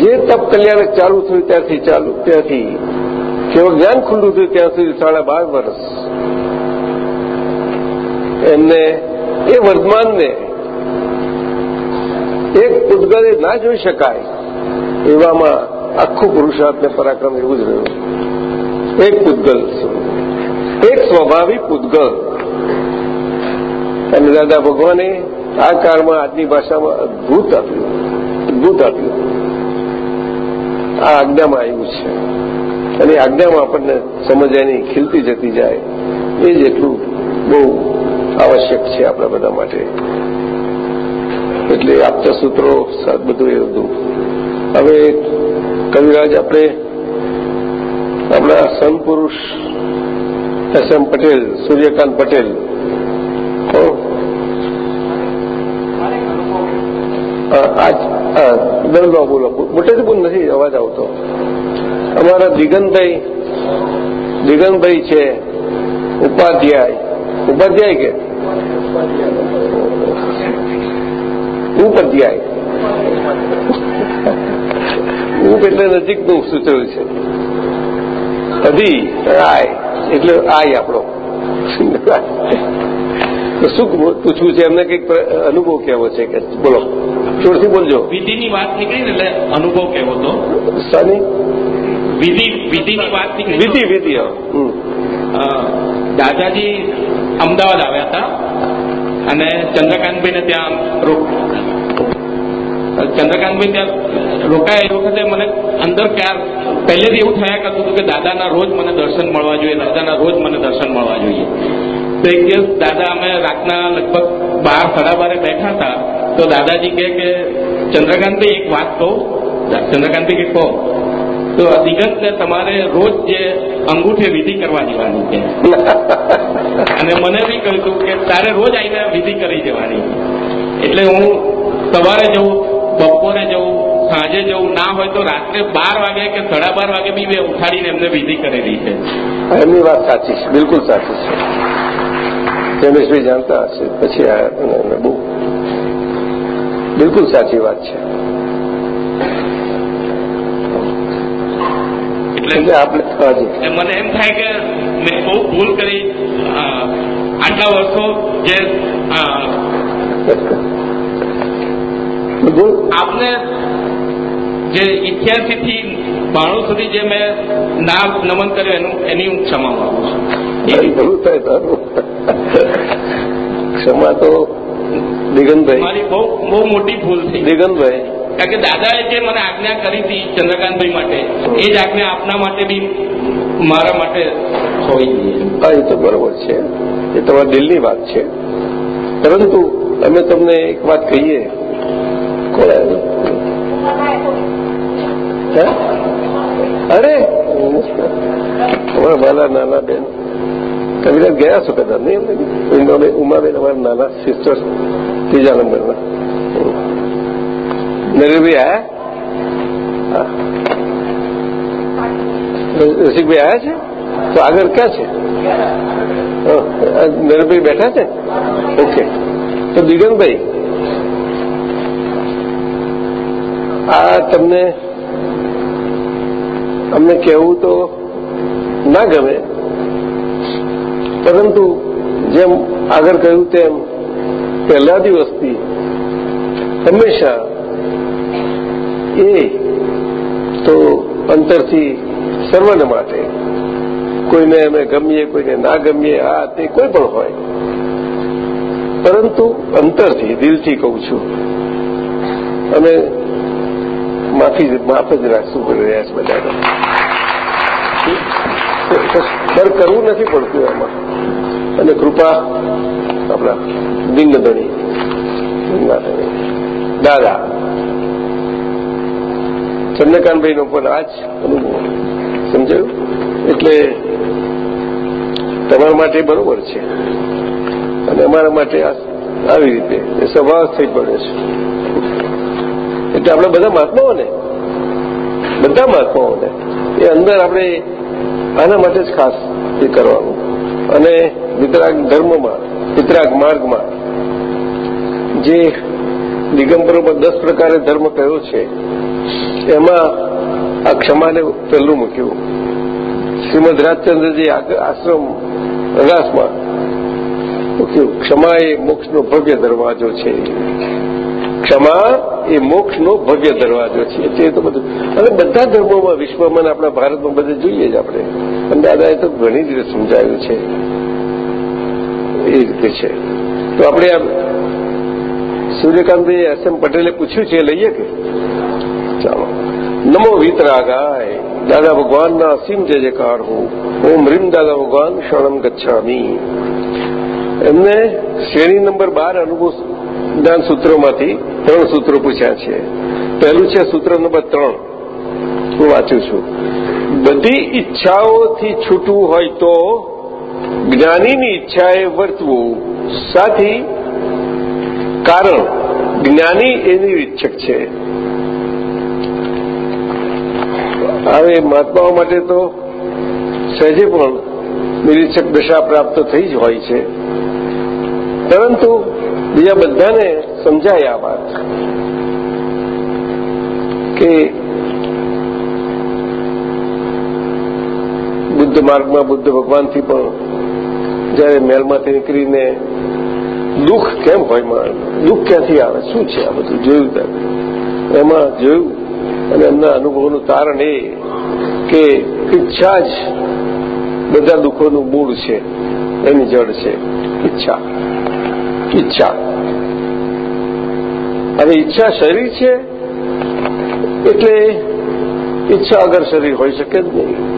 જે તપ કલ્યાણક ચાલુ થયું ત્યાંથી ચાલુ, ત્યાંથી કેવળ જ્ઞાન ખુલ્લું થયું ત્યાં સુધી સાડા બાર વર્ષ. એમને એ વર્તમાનને એક ઉદગરે ના જોઈ શકાય એવામાં આખું પુરુષાર્થને પરાક્રમ એવું જ રહ્યું. એક પૂતગલ એક સ્વાભાવિક પૂતગલ અને દાદા ભગવાને આ કાળમાં આજની ભાષામાં અદભુત આપ્યું. અદભુત આપ્યું. આ આજ્ઞામાં આવ્યું છે. અને આજ્ઞામાં આપણને સમજવાની ખીલતી જતી જાય એ જ એટલું બહુ આવશ્યક છે આપણા બધા માટે. એટલે આપતા સૂત્રો બધું એ બધું. હવે કવિરાજ આપણે આપણા સંત પુરુષ એસ એમ પટેલ, સૂર્યકાંત પટેલ. બોલો. બોલો મોટેથી બોલ નથી, અવાજ આવતો. અમારા દિગનભાઈ દિગનભાઈ છે, ઉપાધ્યાય. ઉપાધ્યાય કે? ઉપાધ્યાય. ઉપ એટલે નજીકનું સૂચવ્યું છે. અધી આય એટલે આય આપણો તો શું પૂછવું છે? એમને કંઈક અનુભવ કેવો છે કે બોલો. જોરથી બોલજો? વિધિની વાત નીકળી ને એટલે અનુભવ કેવો તો. સાની? વિધિ વિધિની વાત નીકળી. વિધિ વિધિ દાદાજી અમદાવાદ આવ્યા હતા અને ચંદ્રકાંતભાઈને ત્યાં ચંદ્રકાંતભાઈ ત્યાં રોકાયા એ વખતે મને અંદર ક્યાર પહેલેથી એવું થયા કરતું હતું કે દાદાના રોજ મને દર્શન મળવા જોઈએ, દાદાના રોજ મને દર્શન મળવા જોઈએ. તો એક દિવસ દાદા અમે રાતના લગભગ બાર, સાડા બારે બેઠા હતા, તો દાદાજી કહે કે ચંદ્રકાંતભાઈ એક વાત કહું. ચંદ્રકાંતભાઈ કે કહો. તો દિગંતને તમારે રોજ જે અંગૂઠે વિધિ કરવા જવાની છે. અને મને બી કહ્યું કે, તારે રોજ આવીને વિધિ કરી જવાની. એટલે હું સવારે જવું બપોરે જવું સાંજે જવું ના હોય તો રાત્રે બાર વાગે કે સાડા બાર વાગે બી મેં ઉઠાડીને એમને વિધિ કરેલી છે. એમની વાત સાચી છે બિલકુલ સાચી છે. રમેશભાઈ જાણતા હશે પછી એમને બહુ બિલકુલ સાચી વાત છે. એટલે આપણે મને એમ થાય કે મેં બહુ ભૂલ કરી આટલા વર્ષો જે આપને જે ઇઠ્યાસી થી બાણું સુધી જે મેં નામ નમન કર્યું એનું એની હું ક્ષમા માંગુ છું. ભલું થાય તારું ક્ષમા તો દિગનભાઈ મારી બહુ બહુ મોટી ભૂલ થઈ. દિગનભાઈ કારણ કે દાદાએ જે મને આજ્ઞા કરી હતી ચંદ્રકાંતભાઈ માટે એ જ આજ્ઞા આપના માટે બી મારા માટે હોવી જોઈએ હા એ તો બરોબર છે. એ તમારી દિલની વાત છે. પરંતુ અમે તમને એક વાત કહીએ. કોણ? અરે! તમારા મારા નાના બેન. કવિરાજ ગયા છો કદાચ, નહીં? ઉમાબેન અમારા નાના સિસ્ટર ત્રીજા નંબરના. નરેશભાઈ આયા રસિકભાઈ આયા છે? તો આગળ ક્યાં છે? નરેશભાઈ બેઠા છે? ઓકે. તો દિગનભાઈ આ તમને અમને કહેવું તો ના ગમે. પરંતુ જેમ આગળ કહ્યું તેમ પહેલા દિવસથી હંમેશા એ તો અંતરથી સર્વને માટે. કોઈને અમે ગમીએ, કોઈને ના ગમીએ, આ તે કોઈ પણ હોય. પરંતુ અંતરથી દિલથી કહું છું, અમે માફી માફ જ રાખશું પડી રહ્યા છે બધાને દર કરવું નથી પડતું એમાં. અને કૃપા આપણા દિનધણી દાદા, ચંદ્રકાંતભાઈનો પણ આ જ અનુભવ સમજાયું? એટલે તમારા માટે બરોબર છે. અને અમારા માટે આવી રીતે એ સ્વભાવ થઈ પડે છે. એટલે આપણે બધા મહાત્માઓને બધા મહાત્માઓને, એ અંદર આપણે આના માટે જ ખાસ એ કરવાનું. અને વિતરાગ ધર્મમાં, વિતરાગ માર્ગમાં જે દિગંબરોમાં દસ પ્રકારે ધર્મ કયો છે, એમાં આ ક્ષમાને પહેલું મૂક્યું. શ્રીમદ રાજચંદ્રજી આશ્રમ અગાસમાં મૂક્યું, ક્ષમા એ મોક્ષનો ભવ્ય દરવાજો છે. ક્ષમા એ મોક્ષનો ભવ્ય દરવાજો છે. તે તો બધું અને બધા ધર્મોમાં, વિશ્વમાં આપણા ભારતમાં બધે જોઈએ જ આપણે. અને દાદાએ તો ઘણી જ રીતે સમજાવ્યું છે. એ રીતે છે. તો આપણે આમ સૂર્યકાંતભાઈ એસ એમ પટેલે પૂછ્યું છે, લઈએ કે? ચાલો. નમો વિતરાગાય. દાદા ભગવાનના અસીમ જય જયકાર હું. ઓમ રીમ દાદા ભગવાન શરણમ ગચ્છામી એમને શ્રેણી નંબર બાર અનુભવ દાન સૂત્રોમાંથી ત્રણ સૂત્રો પૂછ્યા છે. પહેલું છે સૂત્ર નંબર ત્રણ. હું વાંચું છું. બધી ઈચ્છાઓથી છૂટવું હોય તો જ્ઞાનીની ઈચ્છાએ વર્તવું. સાથી, કારણ જ્ઞાની એની ઈચ્છક છે. હવે મહાત્માઓ માટે તો સહેજે પણ નિરીક્ષક દશા પ્રાપ્ત થઈ જ હોય છે. પરંતુ બીજા બધાને સમજાય આ વાત કે બુદ્ધ માર્ગમાં બુદ્ધ ભગવાનથી પણ જ્યારે મહેલમાંથી નીકળીને દુઃખ કેમ હોય માણસ દુઃખ ક્યાંથી આવે? શું છે આ બધું? જોયું તમે? એમાં જોયું અને એમના અનુભવનું તારણ એ કે ઈચ્છા જ બધા દુઃખોનું મૂળ છે, એની જડ છે, ઈચ્છા. ઈચ્છા. હવે ઈચ્છા શરીર છે, એટલે ઈચ્છા અગર શરીર હોઈ શકે જ નહીં.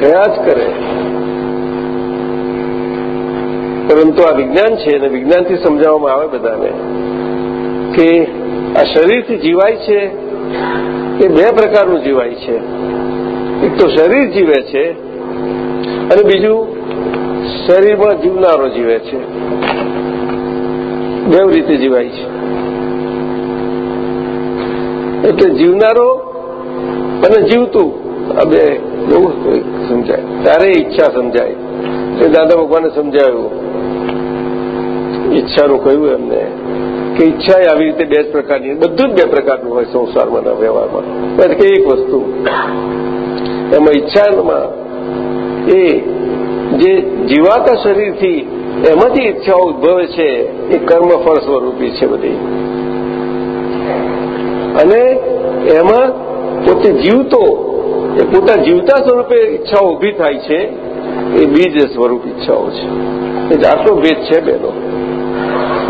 થયા જ કરે. પરંતુ આ વિજ્ઞાન છે અને વિજ્ઞાનથી સમજાવવામાં આવે બધાને કે આ શરીરથી જીવાય છે, એ બે પ્રકારનું જીવાય છે. એક તો શરીર જીવે છે અને બીજું શરીરમાં જીવનારો જીવે છે. બે રીતે જીવાય છે. એટલે જીવનારો અને જીવતું, આ બે બહુ સમજાય. ત્યારે ઈચ્છા સમજાય. એટલે દાદા ભગવાને સમજાવ્યું. ઈચ્છાનું કહ્યું એમને કે ઈચ્છા આવી રીતે બે પ્રકારની, બધું જ બે પ્રકારનું હોય સંસારમાં વ્યવહારમાં. એટલે કે એક વસ્તુ. એમાં ઈચ્છામાં એ જે જીવાતા શરીરથી એમાંથી ઈચ્છાઓ ઉદ્ભવે છે, એ કર્મફળ સ્વરૂપી છે બધી. અને એમાં પોતે જીવતો, એ પોતા જીવતા સ્વરૂપે ઈચ્છાઓ ઊભી થાય છે, એ બીજ સ્વરૂપ ઈચ્છાઓ છે. એટલે આટલો ભેદ છે બેનો.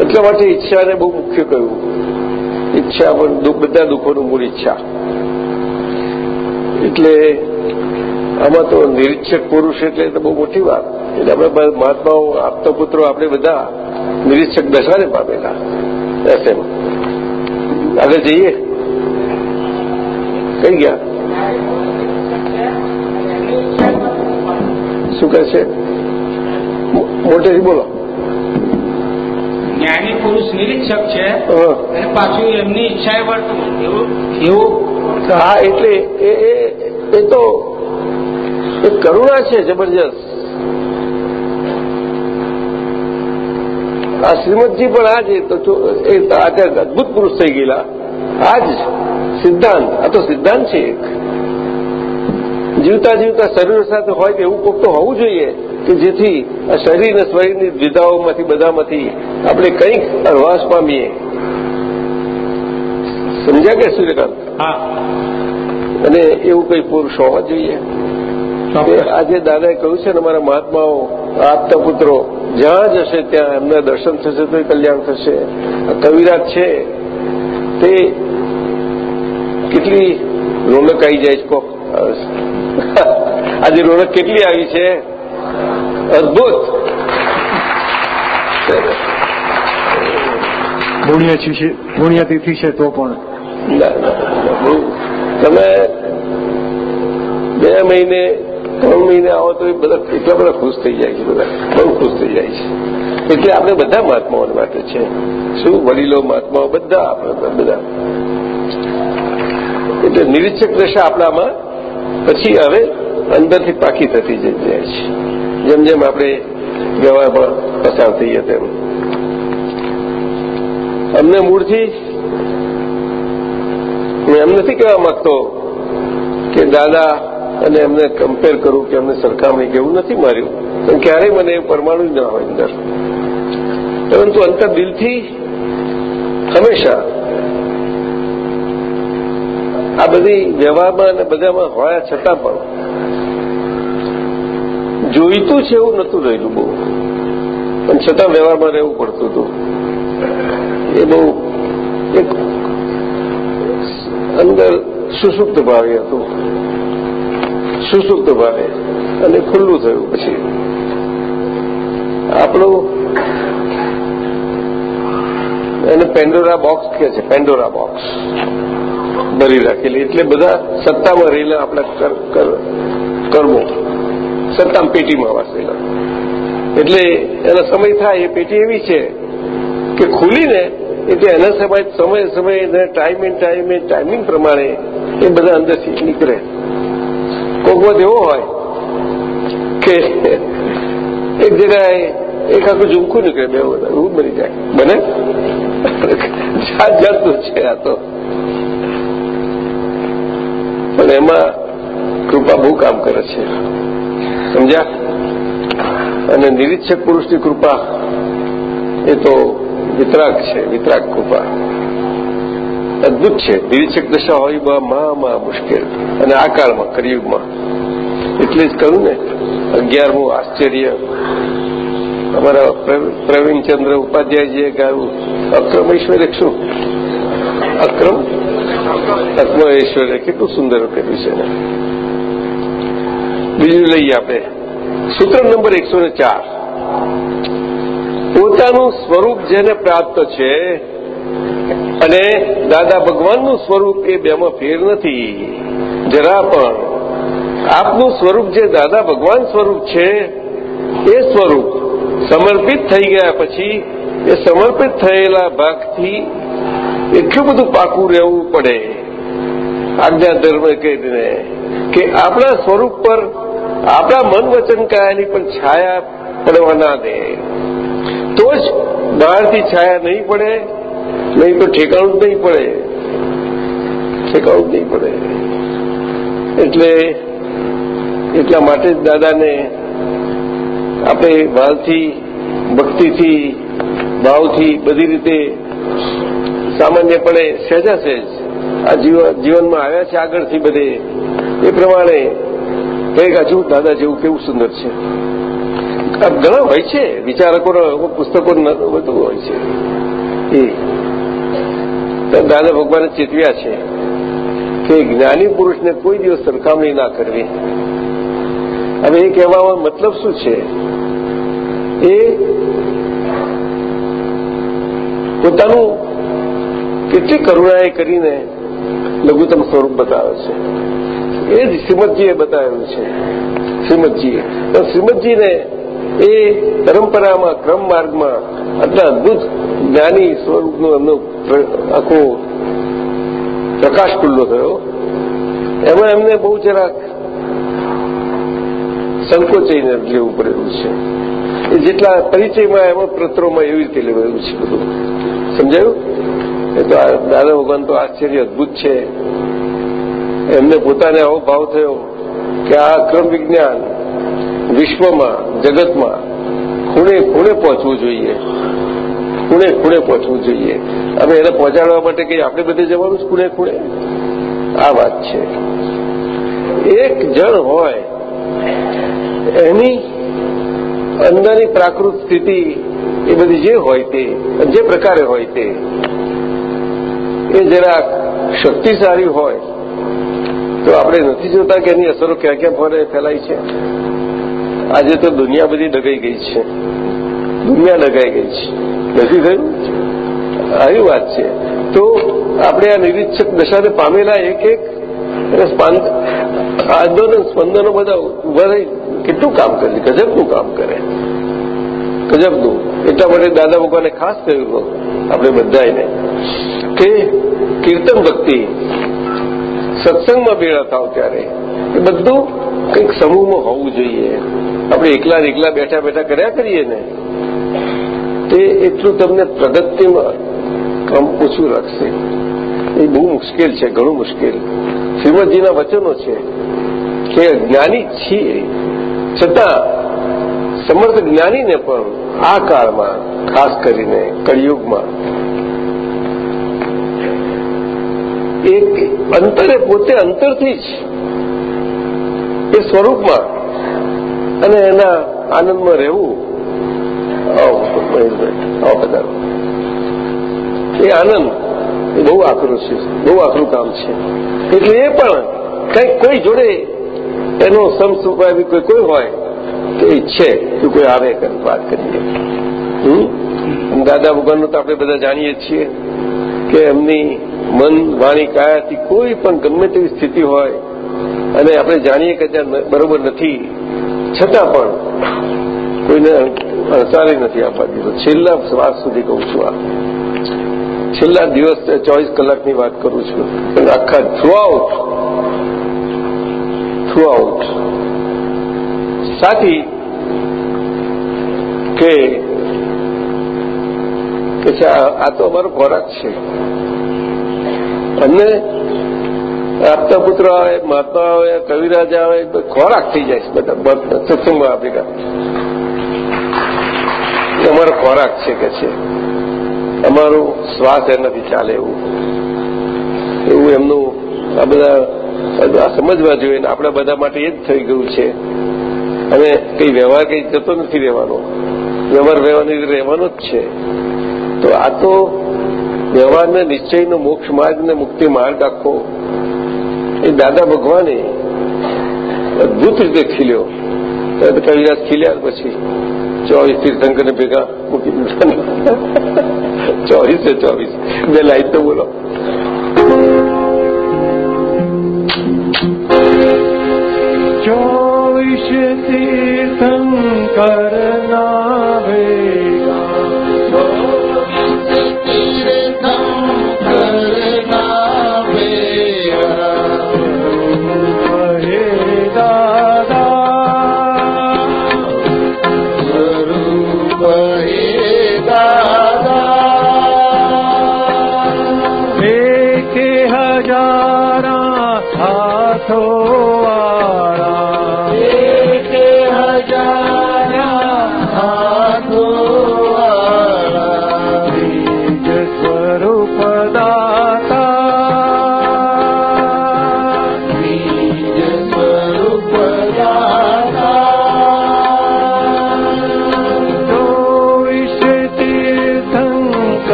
એટલા માટે ઈચ્છાને બહુ મુખ્ય કહ્યું. ઈચ્છા પણ બધા દુઃખોનું મૂળ ઈચ્છા. એટલે આમાં તો નિરીક્ષક પુરુષ એટલે તો બહુ મોટી વાત. એટલે આપણે મહાત્માઓ આપતા પુત્રો આપણે બધા નિરીક્ષક દશાને પામેલા. એમ. આગળ જઈએ? કઈ ગયા? શું કહે છે? મોટેથી બોલો. જ્ઞાની પુરુષ નિરીક્ષક છે અને પાછું એમની ઈચ્છાએ વર્તવું એવું એવું? હા એટલે એ એ- એ તો એ કરુણા છે જબરજસ્ત. આ શ્રીમદજી પણ આ જ તો આજે અદભુત પુરુષ થઈ ગયેલા. આ જ સિદ્ધાંત. આ તો સિદ્ધાંત છે એક. જીવતા જીવતા શરીર સાથે હોય એવું કોક તો હોવું જોઈએ કે જેથી આ શરીર અને શરીરની દ્વિધાઓમાંથી બધામાંથી આપણે કંઈક હરવાશ પામીએ. સમજ્યા કે સૂર્યકાંત? હા. અને એવું કંઈ પુરુષ હોવા જોઈએ? આજે દાદાએ કહ્યું છે ને અમારા મહાત્માઓ આપતા પુત્રો જ્યાં જશે ત્યાં એમના દર્શન થશે તો કલ્યાણ થશે. આ કવિરાજ છે. તે કેટલી રોનક આવી જાય છે કોક. આજે રોનક કેટલી આવી છે? અદભુત. પુણ્યતિથિ છે તો પણ. તમે બે મહિને ત્રણ મહિને આવો તો એ બધા એટલા બધા ખુશ થઈ જાય છે, બધા. બહુ ખુશ થઈ જાય છે. એટલે આપણે બધા મહાત્માઓ માટે છે. શું? વડીલો, મહાત્માઓ, બધા આપણે બધા એટલે નિરીક્ષક દશા આપણામાં પછી હવે અંદરથી પાકી થતી જાય છે. જેમ જેમ આપણે વ્યવહારમાં પસાર થઈએ તેમ. અમને મૂળથી હું એમ નથી કહેવા માંગતો કે દાદા અને એમને કમ્પેર કરું કે એમને સરખામણી કે એવું નથી માર્યું. પણ ક્યારેય મને પરમાણુ જ ના હોય અંદર. પરંતુ અંતર દિલથી હંમેશા આ બધી વ્યવહારમાં અને બધામાં હોયા છતાં પણ જોઈતું છે એવું નતું રહેલું બહુ. પણ છતાં વ્યવહારમાં રહેવું પડતું હતું. એ બહુ એક અંદર સુસુપ્ત ભાવે હતું. સુસુપ્ત ભાવે અને ખુલ્લું થયું પછી. આપણું એને પેન્ડોરા બોક્સ કે છે, પેન્ડોરા બોક્સ. ભરી રાખેલી. એટલે બધા સત્તામાં રહેલા આપણા કર- કર- કર્મો. સત્તામાં પેટીમાં વાસેલા. એટલે એનો સમય થાય, એ પેટી એવી છે કે ખુલીને એટલે એના સમય સમય સમય ટાઈમ એ ટાઈમિંગ પ્રમાણે એ બધા અંદરથી નીકળે. કોકમાં એવો હોય કે એક જગ્યાએ એક આખું ઝુમખું નીકળે, બે બધા એવું બની જાય. બને? જાત જાતનું છે આ તો. પણ એમાં કૃપા બહુ કામ કરે છે. સમજ્યા? અને નિરીક્ષક પુરુષની કૃપા એ તો વિતરાગ છે, વિતરાગ કૃપા. અદભુત છે. નિરીક્ષક દશા હોય મહા મહા મુશ્કેલ. અને આ કાળમાં કરિયુગમાં એટલે જ કહ્યું ને, અગિયારમું આશ્ચર્ય. અમારા પ્રવીણચંદ્ર ઉપાધ્યાયજીએ ગાયું, અક્રમ ઐશ્વર્ય શું? અક્રમ? અક્રમ ઐશ્વર્ય કેટલું સુંદર કર્યું છે ને બીજું લઈએ આપણે. સૂત્ર નંબર એકસો પોતાનું સ્વરૂપ જેને પ્રાપ્ત છે અને દાદા ભગવાનનું સ્વરૂપ એ બેમાં ફેર નથી. જરા પણ આપનું સ્વરૂપ જે દાદા ભગવાન સ્વરૂપ છે, એ સ્વરૂપ સમર્પિત થઈ ગયા પછી, એ સમર્પિત થયેલા ભાગથી એટલું બધું પાકું રહેવું પડે. આજ્ઞા ધર્મ કહીને કે આપણા સ્વરૂપ પર આપણા મન વચન કાયાની પણ છાયા પડવા ના દે. તો જ બહારથી છાયા નહીં પડે નહીં તો ઠેકાણું નહીં પડે. ઠેકાણું નહીં પડે. એટલે એટલા માટે જ દાદાને આપણે ભાવથી ભક્તિથી, ભાવથી બધી રીતે સામાન્યપણે સહેજા સહેજ આ જીવનમાં આવ્યા છે આગળથી બધે. એ પ્રમાણે કંઈક હજુ દાદા જેવું કેવું સુંદર છે. ઘણા હોય છે. વિચારકોના પુસ્તકો બધું હોય છે. એ દાદા ભગવાને ચેતવ્યા છે કે જ્ઞાની પુરુષને કોઈ દિવસ સરખામણી ના કરવી. હવે એ કહેવામાં મતલબ શું છે? એ પોતાનું કેટલી કરુણાએ કરીને લઘુત્તમ સ્વરૂપ બતાવે છે. એ જ શ્રીમદજીએ બતાવ્યું છે, શ્રીમદજીએ. પણ શ્રીમદજીને એ પરંપરામાં ક્રમ માર્ગમાં આટલા અદભુત જ્ઞાની સ્વરૂપનું એમનો આખો પ્રકાશ ખુલ્લો થયો. એમાં એમને બહુ જરાક સંકોચાઈને લેવું પડેલું છે. એ જેટલા પરિચયમાં એમાં પત્રોમાં એવી રીતે લેવાયું છે બધું. સમજાયું? એ તો દાદા ભગવાન તો આશ્ચર્ય અદભુત છે. એમને પોતાને આવો ભાવ થયો કે આ ક્રમ વિજ્ઞાન વિશ્વમાં, જગતમાં ખૂણે ખૂણે પહોંચવું જોઈએ. ખૂણે ખૂણે પહોંચવું જોઈએ. હવે એને પહોંચાડવા માટે કઈ આપણે બધે જવાનું જ ખૂણે? ખૂણે આ વાત છે. એક જણ હોય, એની અંદરની પ્રાકૃત સ્થિતિ એ બધી જે હોય તે, જે પ્રકારે હોય તે, એ જરાક શક્તિશાળી હોય, તો આપણે નથી જોતા કે એની અસરો ક્યાં ક્યાં ફરે, ફેલાય છે? આજે તો દુનિયા બધી ડગાઈ ગઈ છે. દુનિયા ડગાઈ ગઈ છે. નથી થયું? આવી વાત છે. તો આપણે આ નિરીક્ષક દશાને પામેલા એક એક આંદોલન સ્પંદનો બધા ઊભા કેટલું કામ કરે? ગજબનું કામ કરે. ગજબનું. એટલા માટે દાદા ભગવાને ખાસ કહ્યું આપણે બધાને કે કીર્તન ભક્તિ સત્સંગમાં ભેળા થાવ ત્યારે. એ બધું કંઈક સમૂહમાં હોવું જોઈએ. આપણે એકલા એકલા બેઠા બેઠા કર્યા કરીએ ને? તે એટલું તમને પ્રગતિમાં ક્રમ ઓછું રાખશે. એ બહુ મુશ્કેલ છે, ઘણું મુશ્કેલ. શ્રીમદજીના વચનો છે કે જ્ઞાની છીએ. છતાં સમર્થ જ્ઞાનીને પણ આ કાળમાં, ખાસ કરીને કળિયુગમાં, એક અંતરે પોતે અંતરથી જ એ સ્વરૂપમાં અને એના આનંદમાં રહેવું. આવો બધા એ આનંદ. એ બહુ આકરું છે બહુ આકરું કામ છે. એટલે એ પણ કંઈક કોઈ જોડે એનો સમસુપાવી કોઈ કોઈ હોય તો ઈચ્છે કે કોઈ આવે વાત કરીએ. દાદા ભગવાનનું તો આપણે બધા જાણીએ છીએ કે એમની મન વાણી કાયાથી કોઈ પણ ગમે તેવી સ્થિતિ હોય અને આપણે જાણીએ કે ત્યાં બરોબર નથી. છતાં પણ કોઈને અણસારી નથી આપવા દીધો છેલ્લા શ્વાસ સુધી કહું છું આ. છેલ્લા દિવસ ચોવીસ કલાકની વાત કરું છું. આખા થ્રુ આઉટ થ્રુ આઉટ સાથી કે કે આ તો અમારો ખોરાક છે. અમને આપતા પુત્ર આવે, મહાત્મા આવે, કવિરાજ આવે ખોરાક થઈ જાય છે બધા સત્સંગમાં ભેગા અમારો ખોરાક છે કે છે. અમારું શ્વાસ એનાથી ચાલે એવું. એવું એમનું આ બધા સમજવા જોઈએ ને આપણા બધા માટે એ જ થઈ ગયું છે. અને કઈ વ્યવહાર કઈ જતો નથી રહેવાનો. વ્યવહાર રહેવાની રહેવાનો જ છે. તો આ તો વ્યવહારને નિશ્ચયનો મોક્ષ માર્ગ ને મુક્તિ માર્ગ આખો. એ દાદા ભગવાને અદભુત રીતે ખીલ્યો. કવિરાજ ખીલ્યા પછી. ચોવીસ તીર્થંકરને ભેગા મૂકી દીધા ચોવીસે ચોવીસ. બે લાઈન તો બોલો. ચોવીસ તીર્થંકર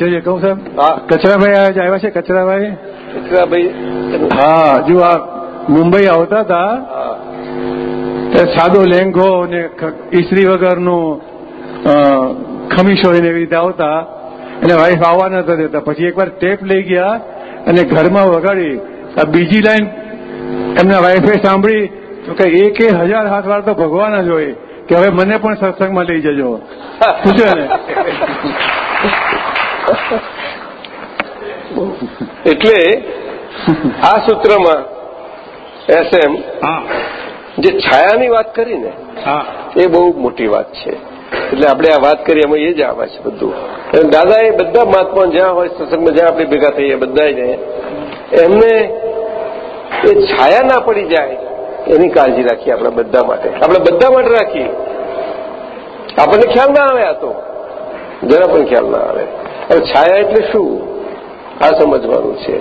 એક કહું સાહેબ કચરાભાઈ આવ્યા છે કચરાભાઈ? ભાઈ હા જો આ મુંબઈ આવતા હતા સાદો લેંઘો ને ઈસરી વગરનું ખમીશો એને એવી રીતે આવતા. અને વાઈફ આવવા નતા દેતા. પછી એકવાર ટેપ લઈ ગયા અને ઘરમાં વગાડી. આ બીજી લાઈન એમના વાઈફે સાંભળી તો કે એક હજાર હાથ વાર તો ભગવાન જ હોય કે હવે મને પણ સત્સંગમાં લઈ જજો. પૂછ્યો ને એટલે આ સૂત્રમાં એસએમ જે છાયાની વાત કરી ને એ બહુ મોટી વાત છે. એટલે આપણે આ વાત કરી એમાં એ જ આવે છે બધું. દાદા એ બધા મહાત્મા જ્યાં હોય સત્સંગમાં જ્યાં આપણે ભેગા થઈએ બધાને એમને એ છાયા ના પડી જાય એની કાળજી રાખીએ આપણે બધા માટે. આપણે બધા માટે રાખીએ. આપણને ખ્યાલ ના આવે આ તો. જરા પણ ખ્યાલ ના આવે. હવે છાયા એટલે શું? આ સમજવાનું છે.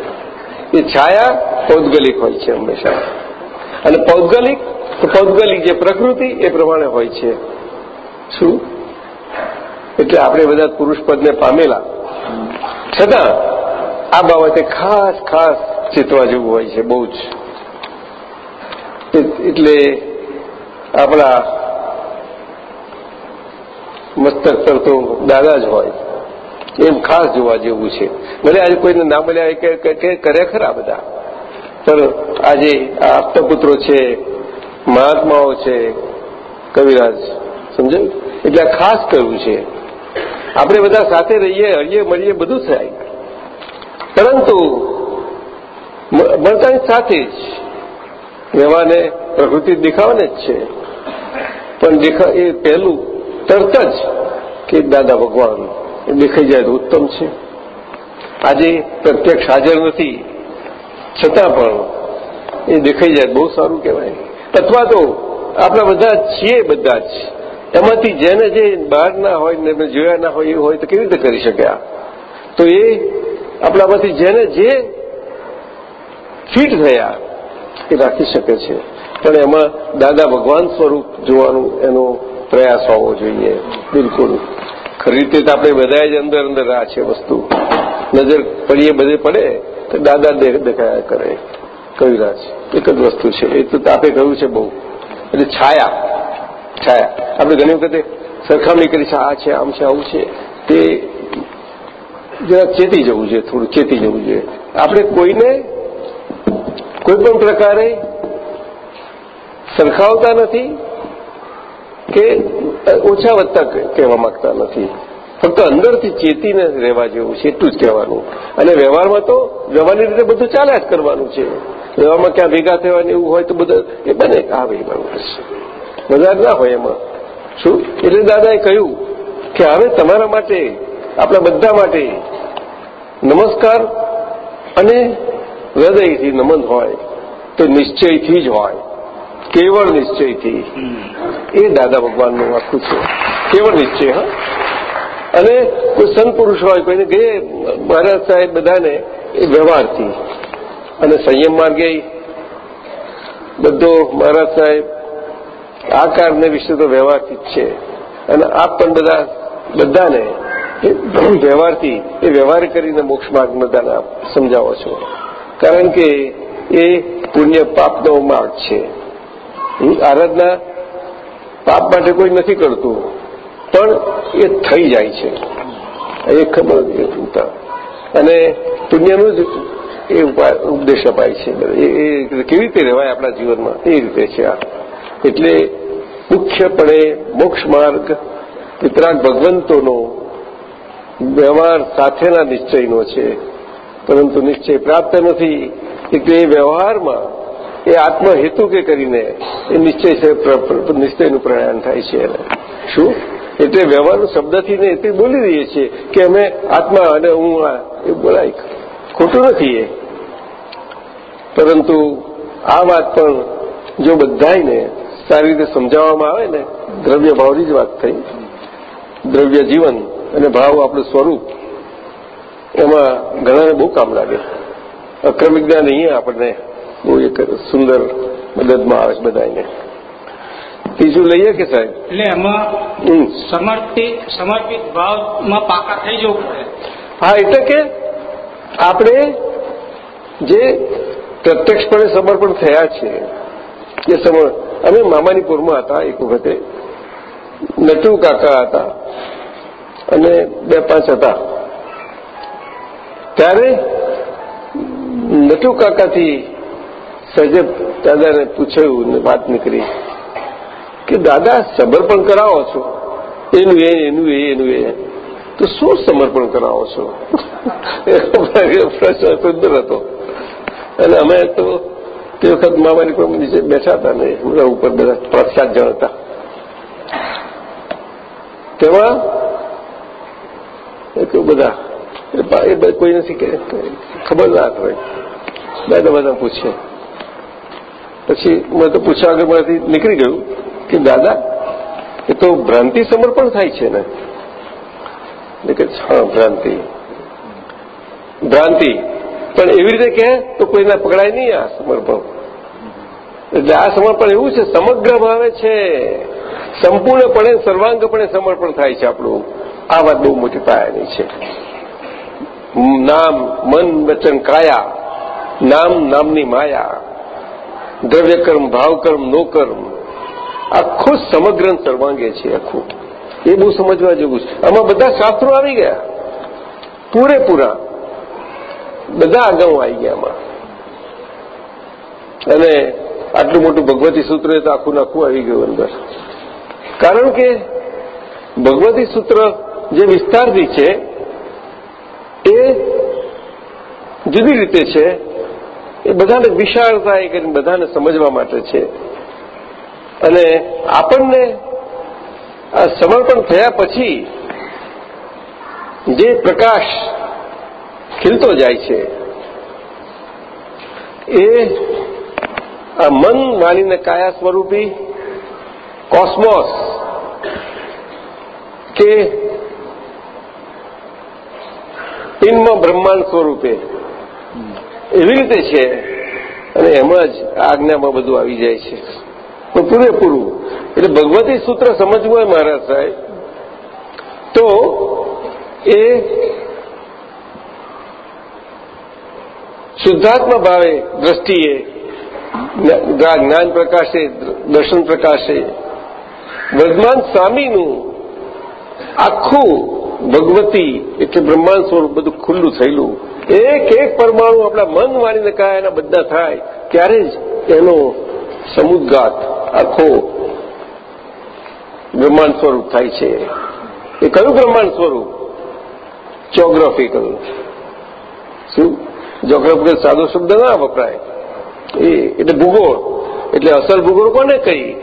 એ છાયા પૌદ્ગલિક હોય છે હંમેશા. અને પૌદ્ગલિક તો જે પ્રકૃતિ, એ પ્રમાણે હોય છે. શું? એટલે આપણે બધા પુરુષ પદને પામેલા. છતાં, આ બાબતે ખાસ ખાસ ચેતવા જેવું હોય છે, બહુ જ. એટલે આપણા મસ્તક પર તો દાદા જ હોય. એમ ખાસ જોવા જેવું છે. ભલે આજે કોઈને ના મળ્યા કરે ખરા બધા. પણ આજે આ આપતપુત્રો છે, મહાત્માઓ છે, કવિરાજ, સમજાયું? એટલે આ ખાસ કહ્યું છે. આપણે બધા સાથે રહીએ, હળીએ, મળીએ, બધું થાય. પરંતુ મળતાની સાથે જ વ્યવહારને પ્રકૃતિ દેખાવાને જ છે. પણ એ પહેલું તરત જ કે દાદા ભગવાન એ દેખાઈ જાય તો ઉત્તમ છે. આજે પ્રત્યક્ષ હાજર નથી. છતાં પણ એ દેખાઈ જાય, બહુ સારું કહેવાય. અથવા તો આપણા બધા છીએ બધા જ. એમાંથી જેને જે બહાર ના હોય ને એમને જોયા ના હોય, એ હોય તો કેવી રીતે કરી શકે તો એ આપણામાંથી જેને જે ફિટ થયા, એ રાખી શકે છે. પણ એમાં દાદા ભગવાન સ્વરૂપ જોવાનું એનો પ્રયાસ હોવો જોઈએ, બિલકુલ. ખરી રીતે તો આપણે બધા જ અંદર અંદર આ છે વસ્તુ. નજર પડીએ બધે પડે, તો દાદા દેખાયા કરે. કવિરાજ એક જ વસ્તુ છે. એ તો આપે કહ્યું છે બહુ. એટલે છાયા. છાયા. આપણે ઘણી વખતે સરખામણી કરી છે, આ છે, આમ છે, આવું છે. તે જરા ચેતી જવું જોઈએ, થોડું ચેતી જવું જોઈએ. આપણે કોઈને કોઈ પણ પ્રકારે સરખાવતા નથી કે ઓછા વધતા કહેવા માંગતા નથી. ફક્ત અંદરથી ચેતીને રહેવા જેવું છે, એટલું જ કહેવાનું. અને વ્યવહારમાં તો વ્યવહારની રીતે બધું ચાલ્યા જ કરવાનું છે. વ્યવહારમાં ક્યાં ભેગા થવાની એવું હોય તો બધા, એ બને આ ભાઈ બરોબર છે વધારે ના હોય એમાં. શું? એટલે દાદાએ કહ્યું કે હવે તમારા માટે, આપણા બધા માટે નમસ્કાર અને હૃદયથી નમન હોય તો નિશ્ચયથી જ હોય. કેવળ નિશ્ચયથી. એ દાદા ભગવાનનું આખું છે. કેવળ નિશ્ચય હા. અને કોઈ સંત પુરુષ હોય કોઈને ગયે મહારાજ સાહેબ બધાને એ વ્યવહારથી. અને સંયમ માર્ગે બધો મહારાજ સાહેબ આ કારને વિશે તો વ્યવહારથી જ છે. અને આપ પણ બધા બધાને એ વ્યવહારથી એ વ્યવહાર કરીને મોક્ષ માર્ગ બધાને આપ સમજાવો છો. કારણ કે એ પુણ્ય પાપનો માર્ગ છે. આરાધના પાપ માટે કોઈ નથી કરતું, પણ એ થઈ જાય છે. એ ખબર અને પુણ્યનું જ એ ઉપદેશ અપાય છે. એ કેવી રીતે રહેવાય આપણા જીવનમાં? એ રીતે છે આ. એટલે મુખ્યપણે મોક્ષ માર્ગ વિતરાગ ભગવંતોનો વ્યવહાર સાથેના નિશ્ચયનો છે. પરંતુ નિશ્ચય પ્રાપ્ત નથી. એટલે એ વ્યવહારમાં એ આત્મહેતુ કે કરીને એ નિશ્ચય છે નિશ્ચયનું પ્રયાણ થાય છે શું? એટલે વ્યવહારનું શબ્દથી ને તે બોલી રહીએ છીએ કે અમે આત્મા અને હું આ, એ બોલાય. ખોટું નથી એ. પરંતુ આ વાત પણ જો બધાને સારી રીતે સમજાવવામાં આવે ને દ્રવ્ય ભાવની જ વાત થઈ. દ્રવ્ય જીવન અને ભાવ આપણું સ્વરૂપ, એમાં ઘણાને બહુ કામ લાગે. અક્રમ વિજ્ઞાન અહીંયા આપણને બહુ એક સુંદર મદદમાં આવે છે બધાને ત્રીજું લઈએ કે સાહેબ? એટલે એમાં સમર્પિત સમર્પિત ભાવમાં પાકા થઈ જવું પડે. હા એટલે કે આપણે જે પ્રત્યક્ષપણે સમર્પણ થયા છે એ સમ અમે મામાનીપુરમાં હતા એક વખતે. નટુ કાકા હતા અને બે પાંચ હતા. ત્યારે નટુ કાકાથી સજે દાદાને પૂછ્યું ને વાત નીકળી કે, દાદા, સમર્પણ કરાવો છો. એનું એ એનું એ એનું એ. તો શું સમર્પણ કરાવો છો? (laughs) પ્રશ્ન સુંદર હતો. અને અમે તો તે વખત મામાની પણ નીચે બેઠા હતા ને બધા ઉપર બધા પાંચ સાત જણ હતા. તેમાં બધા, એ કોઈ નથી કે, ખબર ના હોય. બધા બધા પૂછે. પછી મેં તો પૂછ્યા આગળ મારાથી નીકળી ગયું કે, દાદા, એ તો ભ્રાંતિ સમર્પણ થાય છે ને? કે હા, ભ્રાંતિ. ભ્રાંતિ. પણ એવી રીતે કહે તો કોઈને પકડાય નહીં આ સમર્પણ. એટલે આ સમર્પણ એવું છે સમગ્ર ભાવે છે. સંપૂર્ણપણે, સર્વાંગપણે સમર્પણ થાય છે આપણું. આ વાત બહુ મોટી પાયાની છે. નામ, મન, વચન, કાયા. નામ, નામની માયા. દ્રવ્યકર્મ ભાવકર્મ નો કર્મ, આખું સમગ્ર સર્વાંગે છે, આખું. એ બહુ સમજવા જેવું છે. આમાં બધા શાસ્ત્રો આવી ગયા. પૂરેપૂરા. બધા અગાઉ આવી ગયા આમાં. અને આટલું મોટું ભગવતી સૂત્ર એ તો આખું નાખું આવી ગયું અંદર. કારણ કે ભગવતી સૂત્ર જે વિસ્તારથી છે, એ જુદી રીતે છે એ બધાને વિશાળતા એ કરીને બધાને સમજવા માટે છે. અને આપણને આ સમર્પણ થયા પછી જે પ્રકાશ ખીલતો જાય છે, એ આ મન માનીને કાયા સ્વરૂપી કોસ્મોસ કે પિનમાં બ્રહ્માંડ સ્વરૂપે એવી રીતે છે. અને એમાં જ આજ્ઞામાં બધું આવી જાય છે. તો પૂરેપૂરું. એટલે ભગવતી સૂત્ર સમજવું હોય મહારાજ સાહેબ, તો એ શુદ્ધાત્મા ભાવે દ્રષ્ટિએ જ્ઞાન પ્રકાશે, દર્શન પ્રકાશે, વર્ધમાન સ્વામીનું આખું ભગવતી એટલે બ્રહ્માંડ સ્વરૂપ બધું ખુલ્લું થયેલું એક એક પરમાણુ આપણા મન મારીને કયા એના બધા થાય, ત્યારે જ એનો સમુદગાત આખો બ્રહ્માંડ સ્વરૂપ થાય છે. એ કયું બ્રહ્માંડ સ્વરૂપ? જ્યોગ્રાફિકલ શું? જ્યોગ્રાફિકલ સાદો શબ્દ ના વપરાય. એ એટલે ભૂગોળ. એટલે અસલ ભૂગોળ કોને કહી?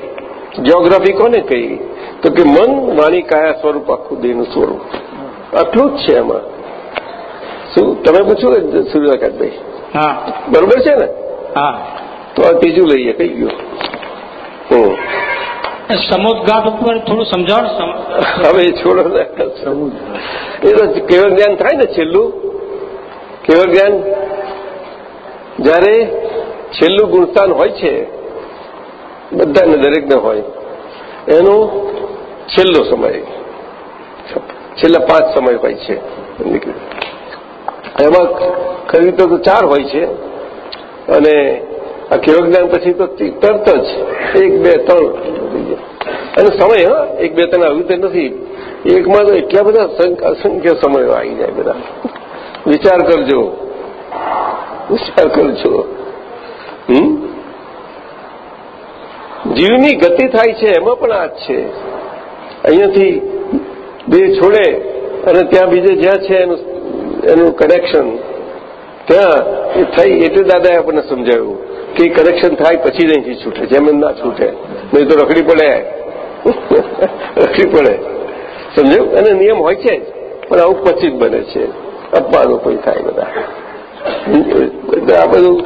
જ્યોગ્રાફી કોને કહી? તો કે મન વાણી કાયા સ્વરૂપ આખું દેહનું સ્વરૂપ. આટલું જ છે એમાં. શું? તમે પૂછ્યું સૂર્યકાંતભાઈ હા. બરોબર છે ને? હા. તો આ ત્રીજું લઈએ કઈ ગયું? સમોદઘાત ઉપર થોડું સમજાવો હવે છોડો ને. એ તો કેવળ જ્ઞાન થાય ને છેલ્લું? કેવળ જ્ઞાન? જ્યારે છેલ્લું ગુણસ્થાન હોય છે બધાને દરેકને હોય એનો છેલ્લો સમય છેલ્લા પાંચ સમય હોય છે એમાં ખરી તો ચાર હોય છે. અને આ કેવળ જ્ઞાન પછી તો તરત જ એક, બે, ત્રણ અને સમય, હા, એક, બે, ત્રણ આવી નથી. એકમાં તો એટલા બધા અસંખ્ય સમયો આવી જાય બધા. વિચાર કરજો. વિચાર કરજો. હમ? જીવની ગતિ થાય છે, એમાં પણ આ જ છે. અહીંયાથી દેહ છોડે અને ત્યાં બીજે જ્યાં છે, એનું એનું કનેક્શન ત્યાં થઈ એટલે દાદાએ આપણને સમજાવ્યું કે કનેક્શન થાય પછી અહીંથી છૂટે, જેમ એમ ના છૂટે. નહીં તો રખડી પડે. રખડી પડે. સમજાયું? અને નિયમ હોય છે પણ આવું પછી જ બને છે. અપવાદો કોઈ થાય બધા. આ બધું,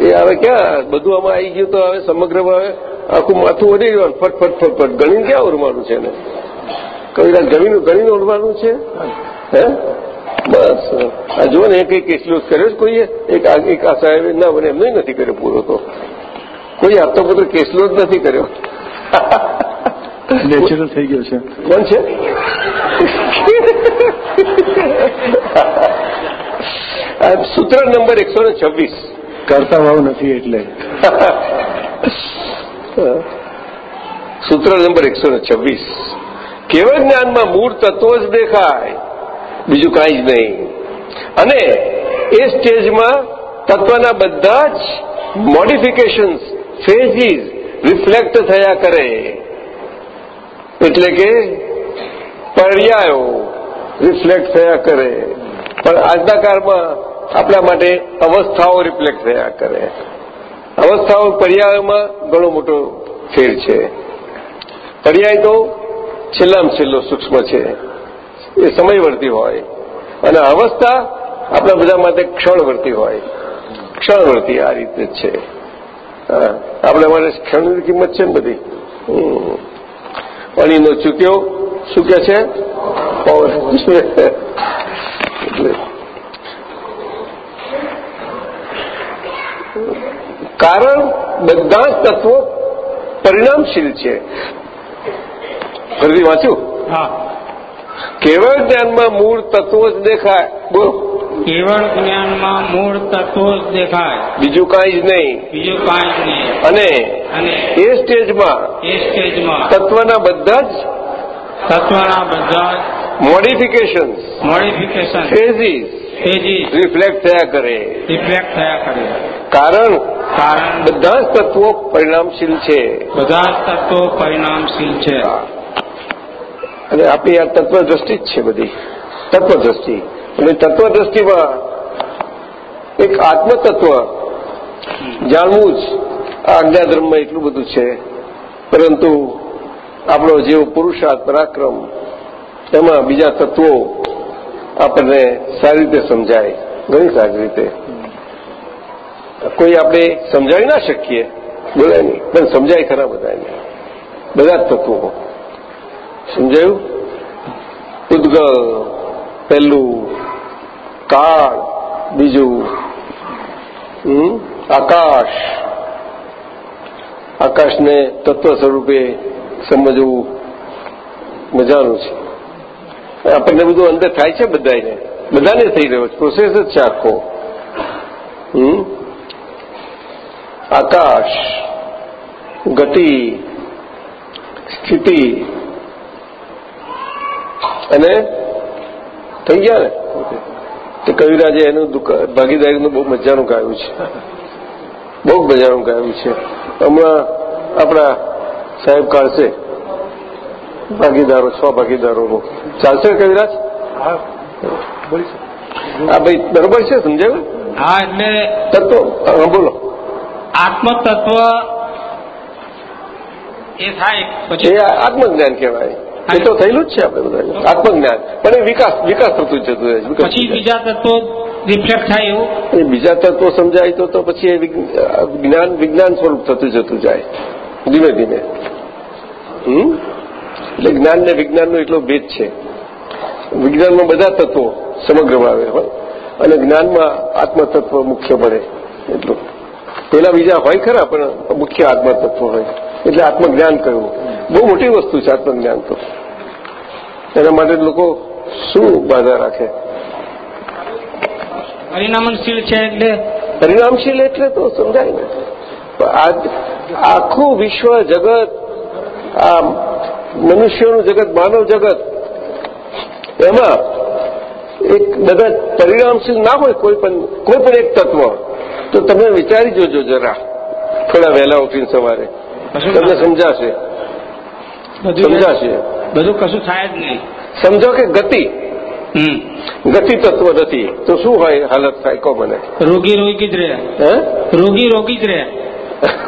એ હવે ક્યાં? બધું આમાં આવી ગયું તો હવે સમગ્ર હવે આખું માથું ઓડી જવાનું. ફટ ફટ ફટ ફટ. ગણીને ક્યાં ઓરવાનું છે એને? કવિરાજ, ગણીને ગણીને ઓરવાનું છે? હે? બસ. આ જુઓ ને કઈ કેસલો કર્યો જ કોઈએ? એક એક આ સાહેબે ના બને એમને નથી કર્યો પૂરો તો. કોઈ આપતો પુત્ર કેસલો જ નથી કર્યો. નેચરલ થઈ ગયો છે. કોણ છે? સૂત્ર નંબર એકસો ને છવ્વીસ. કરતા ભાવ નથી એટલે. સૂત્ર નંબર એકસો ને છવ્વીસ. કેવળ જ્ઞાનમાં મૂળ તત્વો જ દેખાય? બીજું કાંઈ જ નહીં. અને એ સ્ટેજમાં તત્વના બધા જ મોડિફિકેશન્સ ફેઝીસ રિફ્લેક્ટ થયા કરે. એટલે કે પર્યાયો રિફ્લેક્ટ થયા કરે. પણ આજના કાળમાં આપણા માટે અવસ્થાઓ રિફ્લેક્ટ થયા કરે. અવસ્થાઓ પર્યાયોમાં ઘણો મોટો ફેર છે. પર્યાય તો છેલ્લામાં છેલ્લો સૂક્ષ્મ છે. એ સમયવર્તી હોય. અને અવસ્થા આપણા બધા માટે ક્ષણવર્તી હોય. ક્ષણવર્તી આ રીતે જ છે આપણા માટે ક્ષણની કિંમત છે ને બધી. પાણીનો ચૂક્યો, શું કે છે? કારણ બધા જ તત્વો પરિણામશીલ છે. ફરીથી વાંચ્યું હા. કેવળ જ્ઞાનમાં મૂળ તત્વો જ દેખાય? બોલો. કેવળ જ્ઞાનમાં મૂળ તત્વો જ દેખાય. બીજું કાંઈ જ નહીં. બીજું કાંઈ જ નહીં. અને અને એ સ્ટેજમાં એ સ્ટેજમાં તત્વના બધા જ તત્વના બધા જ મોડિફિકેશન ફેઝીસ ફેઝીસ રિફ્લેક્ટ થયા કરે. રિફ્લેક્ટ થયા કરે. કારણ કારણ બધા જ તત્વો પરિણામશીલ છે. બધા જ તત્વો પરિણામશીલ છે. અને આપણી આ તત્વદ્રષ્ટિ જ છે બધી. તત્વદ્રષ્ટિ. અને તત્વદ્રષ્ટિમાં એક આત્મતત્વ જાણવું જ આ આજ્ઞાધર્મમાં એટલું બધું છે. પરંતુ આપણો જેવો પુરુષાર્થ પરાક્રમ એમાં બીજા તત્વો આપણને સારી રીતે સમજાય. ઘણી સારી રીતે. કોઈ આપણે સમજાવી ના શકીએ, બોલાય નહીં. પણ સમજાય ખરા બધાને. બધા જ તત્વો. સમજાયું? ઉદગલ, પહેલું, કાળ, બીજું? આકાશ. આકાશને તત્વ સ્વરૂપે સમજવું મજાનું છે. આપણને બધું અંદર થાય છે બધાને બધાને થઈ રહ્યો છે. પ્રોસેસ જ છે આખો? આકાશ, ગતિ, સ્થિતિ અને થઈ ગયા ને? તો કવિરાજે એનું ભાગીદારીનું બહુ મજાનું ગાયું છે. બહુ મજાનું ગાયું છે. હમણાં આપણા સાહેબ કાઢશે ભાગીદારો છ ભાગીદારોનું. ચાલશે કવિરાજ હા હા ભાઈ બરોબર છે સમજાયું? હા એટલે તત્વો હા, બોલો. આત્મતત્વ એ થાય પછી એ આત્મજ્ઞાન કહેવાય. એ તો થયેલું જ છે આપણે બધા આત્મજ્ઞાન. પણ એ વિકાસ વિકાસ થતું જતું રહે છે, પછી બીજા તત્વો રિફ્લેક્ટ થાય એવું? એ બીજા તત્વો સમજાય તો તો પછી એ જ્ઞાન વિજ્ઞાન સ્વરૂપ થતું જતું જાય. ધીમે ધીમે. હમ? એટલે જ્ઞાન ને વિજ્ઞાનનો એટલો ભેદ છે. વિજ્ઞાનમાં બધા તત્વો સમગ્રમાં આવે હોય અને જ્ઞાનમાં આત્મતત્વ મુખ્ય પડે એટલું. પેલા બીજા હોય ખરા પણ મુખ્ય આત્મતત્વ હોય. એટલે આત્મજ્ઞાન કહ્યું. બહુ મોટી વસ્તુ છે આત્મજ્ઞાન તો. એના માટે લોકો શું બાધા રાખે? પરિણામશીલ છે એટલે પરિણામશીલ એટલે તો સમજાય ને. આખું વિશ્વ જગત આ મનુષ્યનું જગત માનવ જગત એમાં એક બધા પરિણામશીલ ના હોય કોઈ પણ કોઈ પણ એક તત્વ તો તમે વિચારી જોજો જરા. થોડા વહેલા ઉઠીને સવારે. તમને સમજાશે. સમજાશે. બધું કશું થાય જ નહીં. સમજો કે ગતિ? ગતિ તત્વ નથી. તો શું હોય હાલત થાય? કહો મને. રોગી રોગી જ રહે. હે? રોગી રોગી જ રહે.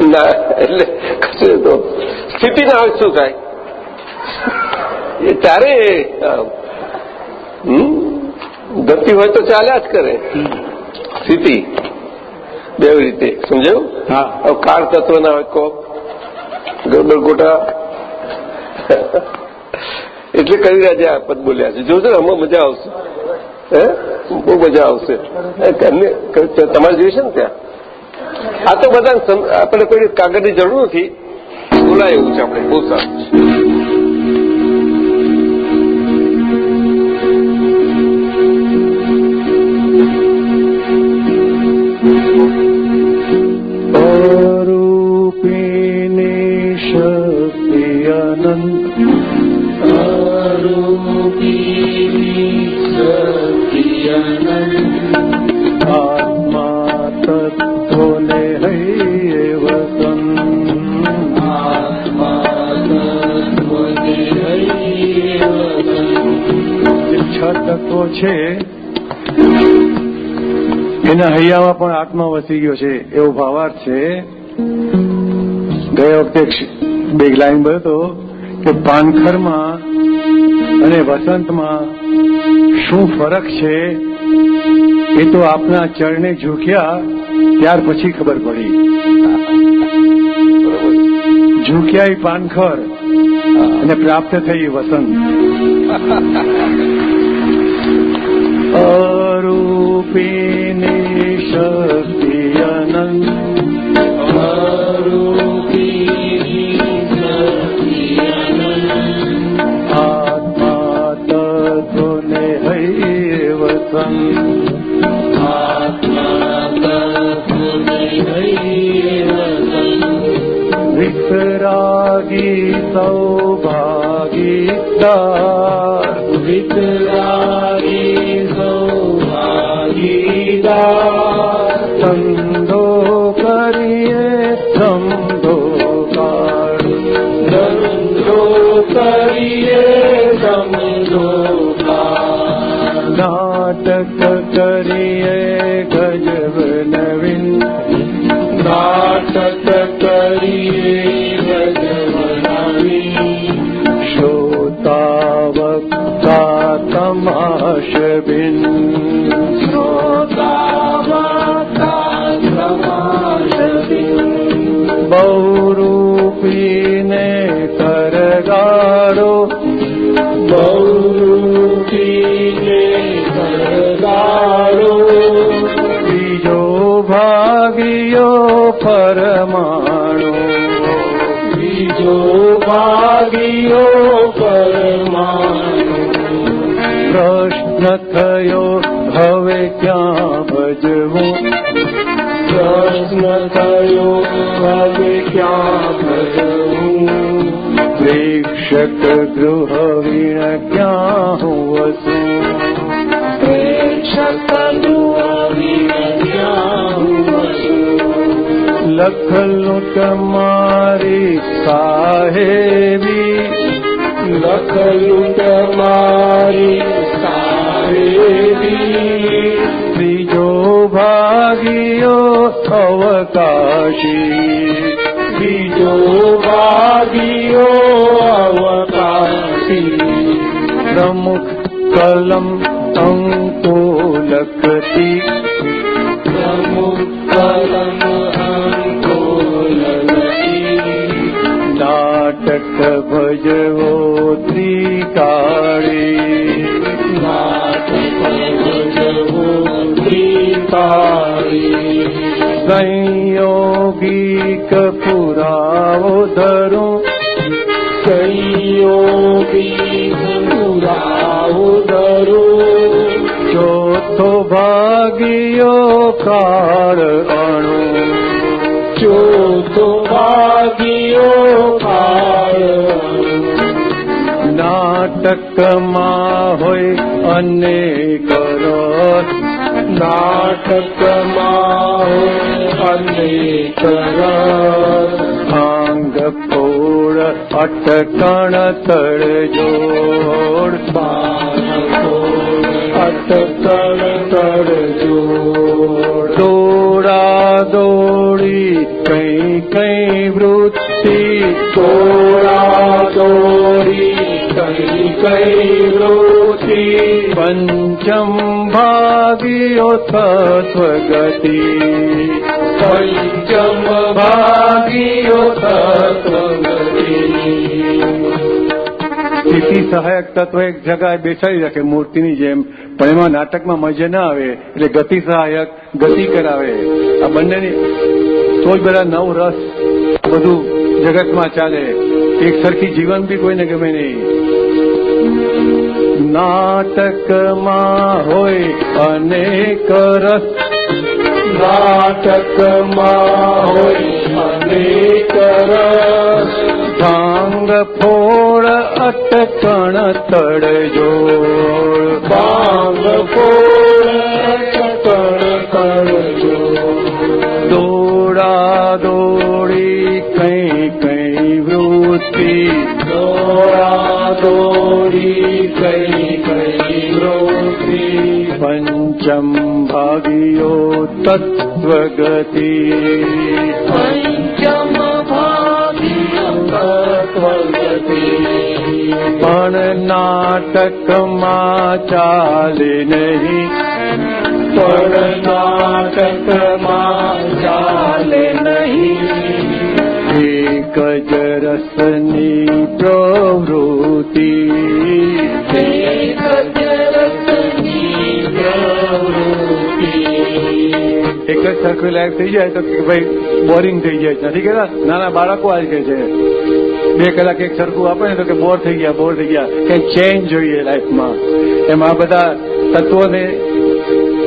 ના એટલે કશું તો. સ્થિતિના હોય શું થાય? એ તારે ગતિ હોય તો ચાલ્યા જ કરે. સ્થિતિ. બે રીતે. સમજાયું? હા. કાળ તત્વ ના હોય કોક ગરબડ ગોટા એટલે કવિરાજે આ પદ બોલ્યા છે. ને આમાં મજા આવશે. હે? બહુ મજા આવશે. ઘરને તમારે જોઈશે ને ત્યાં? આ તો બધા આપણે કોઈ કાગળની જરૂર નથી. બોલાય એવું છે આપણે, બહુ સારું. તત્વો છે. એના હૈયામાં પણ આત્મા વસી ગયો છે, એવો ભાવાર્થ છે. ગયા વખતે બે લાઈન બોલ્યો કે પાનખરમાં અને વસંતમાં શું ફરક છે, એ તો આપના ચરણે ઝૂક્યા, ત્યાર પછી ખબર પડી. ઝૂક્યા પાનખર અને પ્રાપ્ત થઈ વસંત. અરૂપિણી શક્તિ आत्मा આત્મા તત્વને હૈવ વિતરાગી સૌભાગી દાર boat પ્રેક્ષક ગૃહ વીણ ક્યાં હું વસું પ્રેક્ષક ગૃહ વીણ ક્યાં હું વસું લખલું તમારી સાહેબી લખયું તમારી સારેલી ત્રીજો ભાગીયો અવકાશી બીજો વાદીઓ અવકાશી. પ્રમુખ કલમ અંકો લખતી પ્રમુખ કલમ નાટક ભજવો ત્રિકાળી. નાટક ભજવો ત્રિકાળી. સંયોગિક પુરાવો સંયોગી પુરાવો ધરો ચોથો ભાગ્યો કાળ અણુ ચોથો ભાગ્યો નાટકમાં હોય અને કરો નાટકમાં અનેક રસ અટકણ તળજોડ અટકણ તડજોડ દોડા દોડી કઈ કઈ વૃત્તિ. દોડા દોડી કઈ કઈ વૃત્તિ. પંચમ ભાગીયો તત્વગતિ પંચમ ભાગીયો તત્વગતિ સ્થિતિ સહાયક તત્વ એક જગાએ બેસાડી રાખે, મૂર્તિની જેમ. પણ એમાં નાટકમાં મજા ના આવે, એટલે ગતિ સહાયક ગતિ કરાવે. આ બંનેની તો જ બધા નવ રસ બધું જગતમાં ચાલે. એક સરખી જીવન બી કોઈને ગમે નહીં. નાટકમાં હોય અનેક રસ. નાટકમાં હોય અનેક રસ. ભાંગ ફોળ અટકણ તડજોડ ઠાંગ ફોળ અટકણ કરજો દોડા દોડી કઈ કઈ વૃત્તિ. દોડા દોડી કઈ કઈ વૃત્તિ. પંચમ ભાગ્યો તત્વગતિ. પંચમ પણ નાટકમાં ચાલે નહીં. પણ નાટકમાં ચાલે નહીં. એક જ રસની પ્રવૃત્તિ. એક જ સરખું લાયક થઈ જાય તો કે ભાઈ બોરિંગ થઈ જાય. નથી કહેતા નાના બાળકો આજ કે છે. બે કલાક એક સરખું આપે ને તો કે બોર થઈ ગયા બોર થઈ ગયા. કઈ ચેન્જ જોઈએ લાઈફમાં એમ આ બધા તત્વોને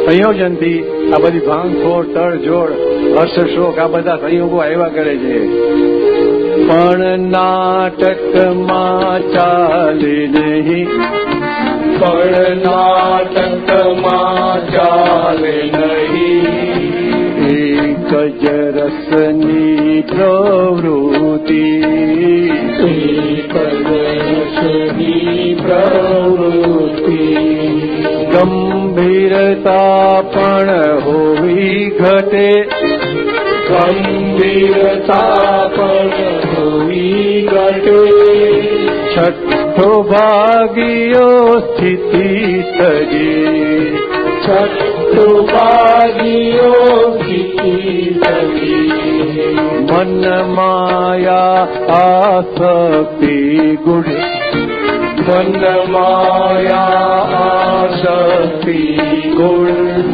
સંયોજનથી આ બધી ભાંગફોડ તડજોડ હર્ષ શોક આ બધા સંયોગો આવ્યા કરે છે. પણ નાટકમાં ચાલે નહીં. પણ નાટકમાં ચાલે નહીં. એક જ પ્રવૃત્તિ. રસની પ્રવૃત્તિ ગંભીરતા પણ હોવી ઘટે ગંભીરતા પણ હોવી ઘટે છઠ્ઠો ભાગીયો સ્થિતિ સજી છઠ્ઠુ ભાગીઓ સ્થિતિ મન માયા આસક્તિ ગુડ મન માયા આશક્તિ ગુણ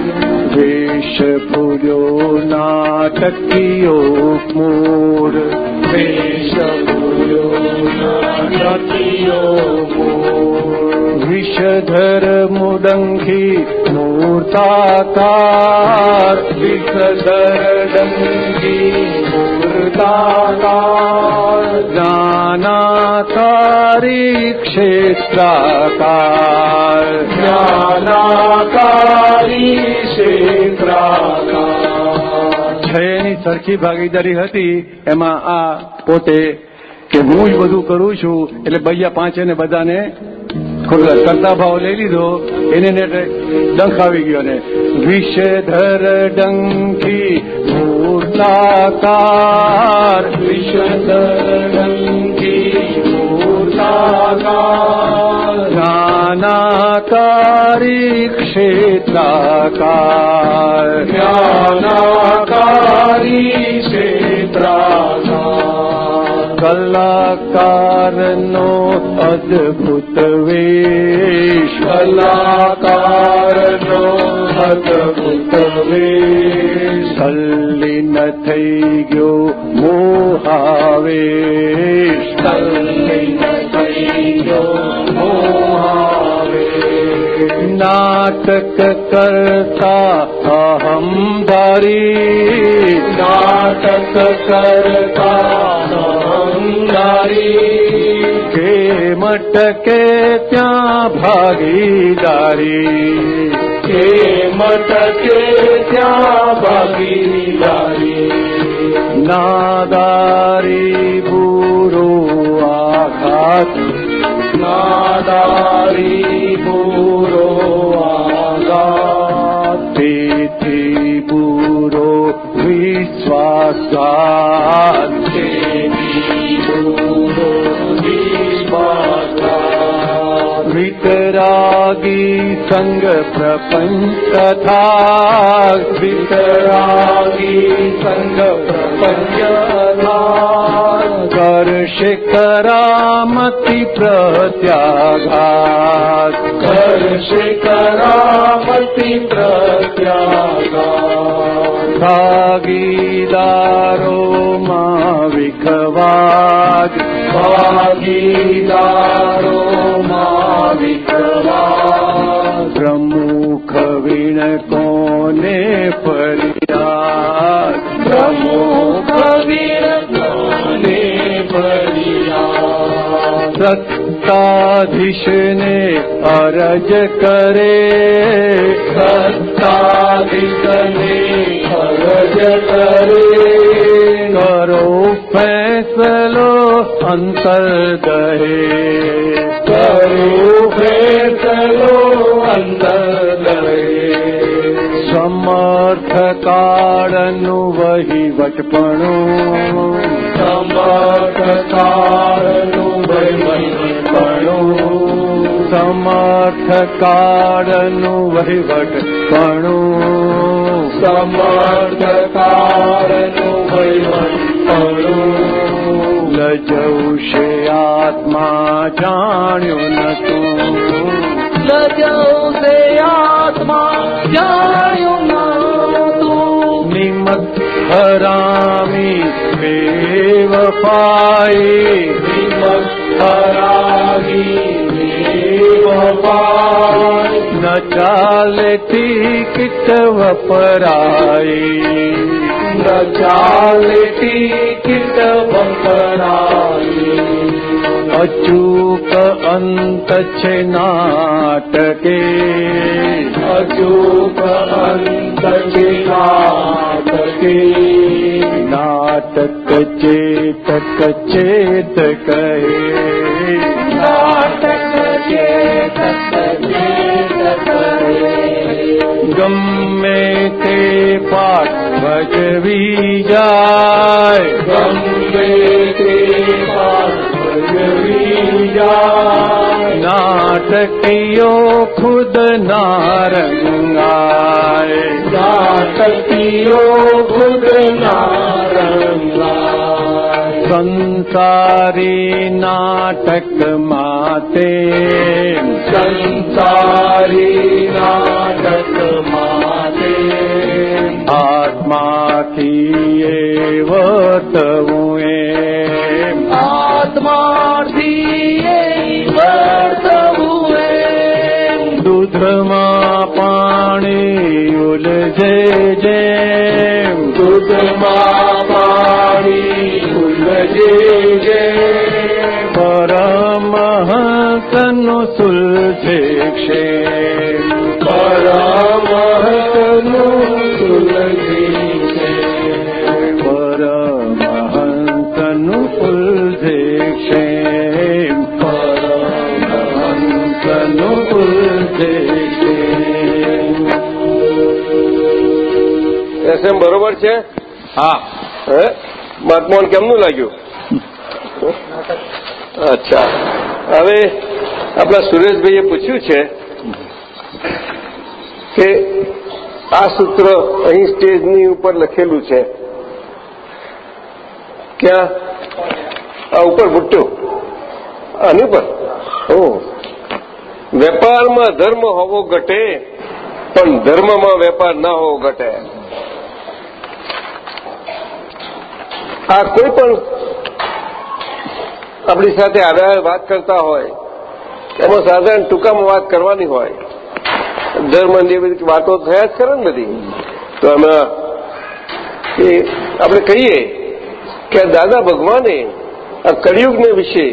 વેશ ભૂલ્યો નાટકીયો મૂળ વેશ નદીઓ વિષધર મુદંખી મૂર્તાકાર વિષધર જ્ઞાનાકારી ક્ષેત્રાકાર છ એની સરખી ભાગીદારી હતી એમાં આ પોતે કે હું જ બધું કરું છું એટલે બૈયા પાંચે ને બધાને કરતા ભાવ લઈ લીધો. એને ડંખ આવી ગયો ને. વિષધર ડંખી મૂર્તાકાર. વિષધર ડંખી મૂર્તાકાર. જ્ઞાનાકારી ક્ષેત્રાકાર. જ્ઞાનાકારી ક્ષેત્રાકાર. કલાકારનો અદ્ભુત વેશ કલાકારનો અદ્ભુત વેશ તલ્લીન થઈ ગયો મોહાવેશ તલ્લીન થઈ ગયો મોહાવેશ નાટક કરતા અહમ નાટક કરતા અહંકારી કે મટકે ત્યાં ભાગીદારી કે મટકે ત્યાં ભાગીદારી નાદારી બુરો આઘાત નાદારી બુરો આઘાત તેથી બુરો વિશ્વાસઘાત વિતરાગી સંગ પ્રપંચ તથા વિતરાગી સંગ પ્રપંચ કરશે કરામતિ પ્રત્યાઘાત કરશે કરામતિ પ્રત્યાઘાત ભાગીદારોમાં વિખવાદ. ભાગીદારોમાં વિખવાદ. પ્રમુખ વિણ કોને ફરિયાદ? પ્રમુખ વિણ સત્તાધીશને અરજ કરે સત્તાધીશને અરજ કરે કરો ફેસલો અંતર દહે કરો ફેસલો અંતર દહે સમર્થ કાળનું વહીવટપણું સમર્થ કાળનું વહીવટપણું સમર્થ કાળનું વહીવટપણું સમર્થ કાળનું વહીવટપણું લજવશે આત્મા જાણ્યું નતું લજવશે આત્મા જાણ્યું હરામી બેવફાઈ હરામી બેવફાઈ ન ચાલે ટિકિટ વપરાઈ ન ચાલે ટિકિટ વપરાઈ અચૂક અંત છે નાટકે અચૂક અંત છે નાટકે નાટક ચેતક चेतक કહે નાટક ચેતક ચેત કહે ગમે તે પાઠ ભજવી જાય ગમે તે પાઠ ભજવી જાય નાટકીઓ ખુદ નારંગાય નાટકીઓ ખુદ નારંગાય સંસારી નાટક માતે સંસારી નાટક માતે આત્માથી એ વર્તવું એમ આત્માથી વર્તવું દૂધમાં પાણી ઉલજે જે. દૂધમાં પાણી ઉલજે જેમ પરમહંસનું સુલજે ક્ષેમ એસએમ બરોબર છે? હા. હે? મહાત્માને કેમનું લાગ્યું? અચ્છા. હવે આપણા સુરેશભાઈએ પૂછ્યું છે કે આ સૂત્ર અહીં સ્ટેજની ઉપર લખેલું છે. ક્યાં? આ ઉપર ભુટ્ટો આની પર ઓ. વેપારમાં ધર્મ હોવો ઘટે પણ ધર્મમાં વેપાર ના હોવો ઘટે. આ કોઈ પણ આપણી સાથે આવ્યા વાત કરતા હોય, એમાં સાધારણ ટૂંકામાં વાત કરવાની હોય ધર્મની બધી વાતો થયા જ કરે ને બધી. તો એમાં એ આપણે કહીએ કે દાદા ભગવાને આ કળિયુગને વિશે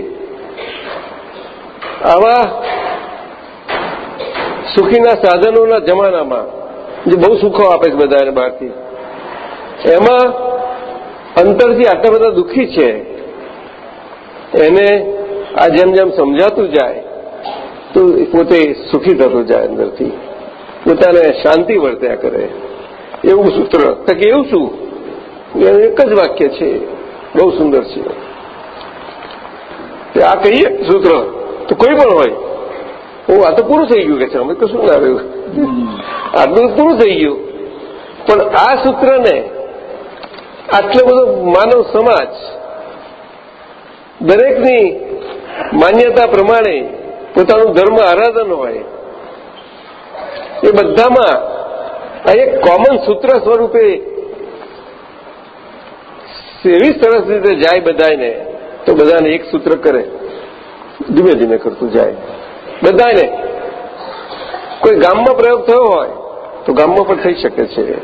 આવા સુખીના સાધનોના જમાનામાં જે બહુ સુખો આપે છે બધાને બહારથી. એમાં અંતરથી આટલા બધા દુઃખી છે એને આ જેમ જેમ સમજાતું જાય તો પોતે સુખી થતું જાય અંદરથી. પોતાને શાંતિ વર્ત્યા કરે. એવું સૂત્ર કે એવું શું? એનું એક જ વાક્ય છે બહુ સુંદર છે. આ કહીએ સૂત્ર તો કોઈ પણ હોય. હું આ તો પૂરું થઈ ગયું કે છે અમે કશું ના આવ્યું આટલું પૂરું થઈ ગયું. પણ આ સૂત્રને આટલો બધો માનવ સમાજ દરેકની માન્યતા પ્રમાણે પોતાનું ધર્મ આરાધન હોય, એ બધામાં આ એક કોમન સૂત્ર સ્વરૂપે એવી સરસ રીતે જાય બધાને તો બધાને એક સૂત્ર કરે. ધીમે ધીમે કરતું જાય. બધાને કોઈ ગામમાં પ્રયોગ થયો હોય, તો ગામમાં પણ થઈ શકે છે.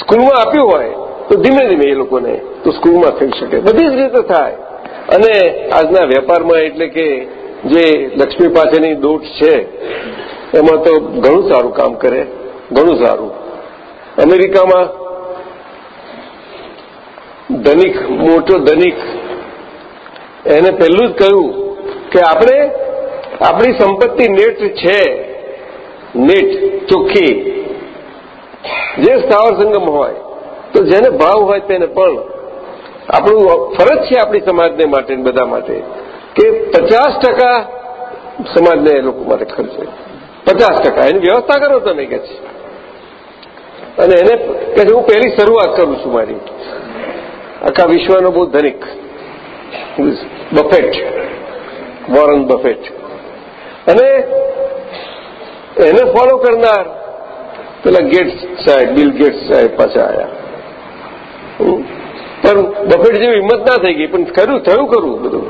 સ્કૂલમાં આપ્યું હોય તો ધીમે ધીમે એ લોકોને તો સ્કૂલમાં થઈ શકે. બધી જ રીતે થાય. અને આજના વેપારમાં એટલે કે જે લક્ષ્મી પાસેની દોટ છે, એમાં તો ઘણું સારું કામ કરે, ઘણું સારું. અમેરિકામાં ધનિક, મોટો ધનિક, એને પહેલું જ કહ્યું કે આપણે, આપણી સંપત્તિ નેટ છે. નેટ ચોખ્ખી. જે સ્થાવર સંગમ હોય તો જેને ભાવ હોય તેને પણ. આપણું ફરજ છે આપણી સમાજને માટે બધા માટે કે પચાસ ટકા સમાજને એ લોકો માટે ખર્ચે પચાસ ટકા. એની વ્યવસ્થા કરો તમે કે છે. અને એને કે હું પહેલી શરૂઆત કરું છું મારી. આખા વિશ્વનો બહુ ધનિક. બફેટ. Warren Buffett. અને એને ફોલો કરનાર પેલા ગેટ્સ સાહેબ, બિલ ગેટ્સ સાહેબ પાછા આવ્યા પણ બફેટ જેવી હિંમત ના થઈ ગઈ, પણ ખરું થયું ખરું બધું.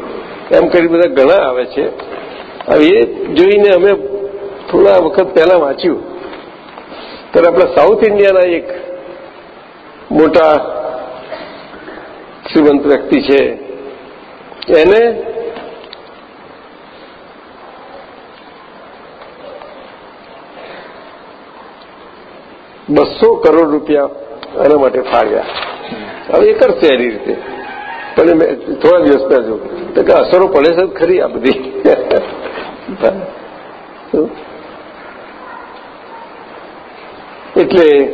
એમ કરી બધા ઘણા આવે છે. એ જોઈને અમે થોડા વખત પહેલા વાંચ્યું. ત્યારે આપણા સાઉથ ઇન્ડિયાના એક મોટા શ્રીમંત વ્યક્તિ છે. એને બસો કરોડ રૂપિયા એના માટે ફાળ્યા. હવે એ કરશે એની રીતે. પણ મેં થોડા દિવસ પહેલા તો કે અસરો પડે છે ખરી આ બધી. એટલે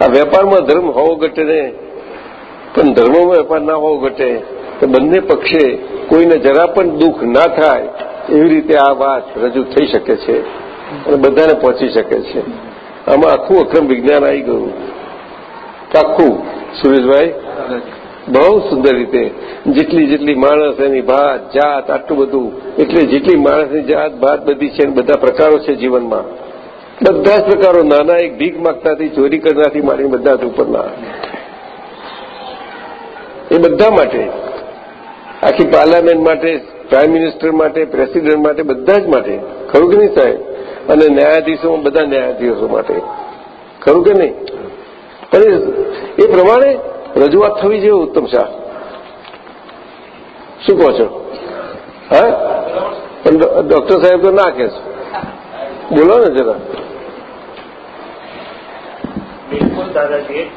આ વેપારમાં ધર્મ હોવો ઘટે ને, પણ ધર્મમાં વેપાર ના હોવો ઘટે, તો બંને પક્ષે કોઈને જરા પણ દુઃખ ના થાય, એવી રીતે આ વાત રજૂ થઈ શકે છે અને બધાને પહોંચી શકે છે. આમાં આખું અક્રમ વિજ્ઞાન આવી ગયું. આખું સુરેશભાઈ? બહુ સુંદર રીતે. જેટલી જેટલી માણસ એની ભાત, જાત, આટલું બધું. એટલે જેટલી માણસની જાત, ભાત, બધી છે બધા પ્રકારો છે જીવનમાં. બધા જ પ્રકારો નાના એક ભીખ માગતાથી, ચોરી કરનારથી માંડીને બધા ઉપરના. એ બધા માટે. આખી પાર્લામેન્ટ માટે, પ્રાઇમ મિનિસ્ટર માટે, પ્રેસિડેન્ટ માટે, બધા જ માટે. ખરું કે નહીં સાહેબ? અને ન્યાયાધીશોમાં બધા ન્યાયાધીશો માટે. ખરું કે નહીં? પણ એ પ્રમાણે રજૂઆત થવી જોઈએ ઉત્તમ શાહ. શું કહો છો? હા? પણ ડોક્ટર સાહેબ તો ના કહેશો બોલો ને જરા. બિલકુલ દાદાજી.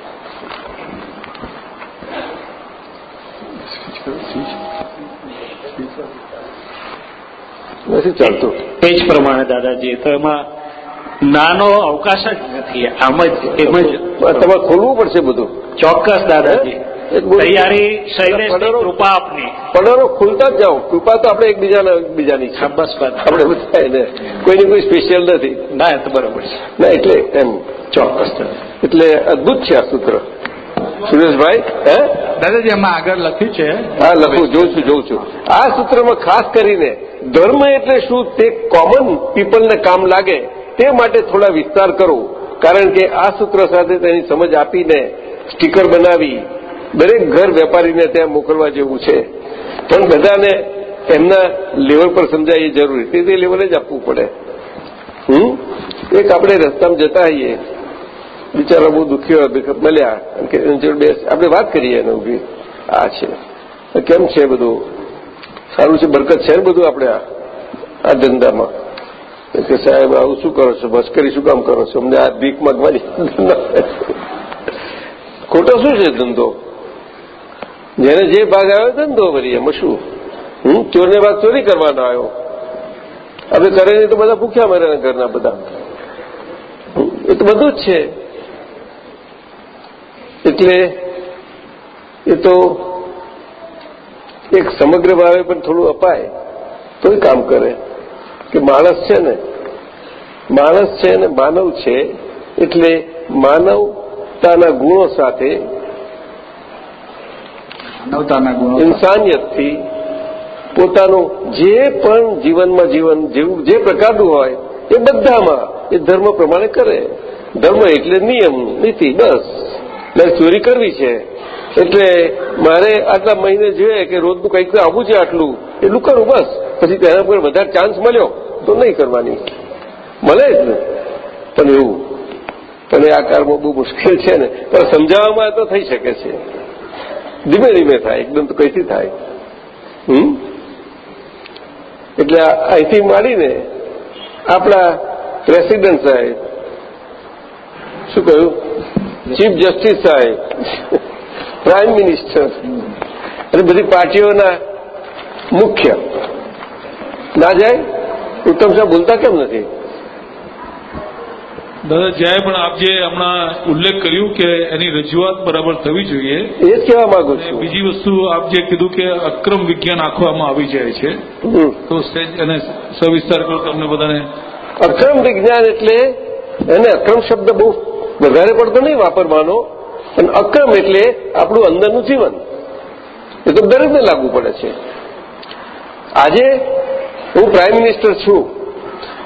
નથી ચાલતું. એ જ પ્રમાણે દાદાજી. તો એમાં નાનો અવકાશ જ નથી આમ જ એમ જ. તમારે ખોલવું પડશે બધું. ચોક્કસ દાદાજી. તૈયારી શૈલેષ કૃપા આપની. પડરો ખુલતા જ જાઓ. કૃપા તો આપણે એકબીજાના એકબીજાની છે. બસ બસ. આપણે બધા એને કોઈની કોઈ સ્પેશિયલ નથી. ના એ તો બરોબર છે. ના એટલે એમ. ચોક્કસ એટલે અદભુત છે આ સૂત્ર. સુરેશભાઈ હે? દાદાજી એમાં આગળ લખ્યું છે. હા લખું જોઉં છું જોઉં છું. આ સૂત્રમાં ખાસ કરીને ધર્મ એટલે શું? તે કોમન પીપલને કામ લાગે. તે માટે થોડા વિસ્તાર કરો, કારણ કે આ સૂત્ર સાથે તેની સમજ આપીને સ્ટીકર બનાવી દરેક ઘર વેપારીને ત્યાં મોકલવા જેવું છે. પણ બધાને એમના લેવલ પર સમજાય જરૂરી. તે તે લેવલે જ આપવું પડે. હમ? એક આપણે રસ્તામાં જતા હોઈએ બિચારા બહુ દુઃખી મળ્યા. આપણે વાત કરીએ એને ઊભી. આ છે. કેમ છે બધું? સારું છે, બરકત છે ને બધું આપણે આ ધંધામાં. કે સાહેબ, આવું શું કરો છો? મસ્કરી શું કામ કરો છો? અમને આ ભીખ માગવાની ખોટો શું છે ધંધો? જેને જે ભાગ આવ્યો ધંધો ભરી એમાં શું હું ચોરને ભાગ ચોરી કરવાનો આવ્યો. હવે કરે તો બધા ભૂખ્યા મરે ઘરના બધા. એ તો બધું જ છે. એટલે એ તો એક સમગ્ર ભાવે પણ થોડું અપાય, તોય કામ કરે. કે માણસ છે ને માણસ છે અને માનવ છે એટલે માનવતાના ગુણો સાથે ગુણો ઇન્સાનિયતથી પોતાનું જે પણ જીવનમાં જીવન જેવું જે પ્રકારનું હોય એ બધામાં એ ધર્મ પ્રમાણે કરે. ધર્મ એટલે નિયમ નીતિ બસ. ચોરી કરવી છે. એટલે મારે આટલા મહિને જોઈએ કે રોજનું કંઈક આવવું છે આટલું, એટલું કરું બસ. પછી તેના પર વધારે ચાન્સ મળ્યો તો નહીં કરવાની. મળે જ ને? પણ એવું, અને આ કારમાં બહુ મુશ્કેલ છે ને. પણ સમજાવવામાં તો થઈ શકે છે. ધીમે ધીમે થાય, એકદમ તો કઈથી થાય? હમ? એટલે અહીંથી માંડીને આપણા પ્રેસિડેન્ટ સાહેબ, શું કહ્યું? ચીફ જસ્ટિસ સાહેબ. પ્રાઇમ મિનિસ્ટર અને બધી પાર્ટીઓના મુખ્ય. ના જાય? ઉત્તમ સાહેબ બોલતા કેમ નથી? દાદા જય પણ આપ જે હમણાં ઉલ્લેખ કર્યું કે એની રજૂઆત બરાબર થવી જોઈએ એ જ કહેવા માંગુ છું. બીજી વસ્તુ આપ જે કીધું કે અક્રમ વિજ્ઞાન આખવામાં આવી જાય છે તો એને સવિસ્તાર કરો તમને બધાને અક્રમ વિજ્ઞાન એટલે એને અક્રમ શબ્દ બહુ વધારે પડતો નહીં વાપરવાનો. પણ અક્રમ એટલે આપણું અંદરનું જીવન. એ તો દરેકને લાગુ પડે છે. આજે હું પ્રાઇમ મિનિસ્ટર છું,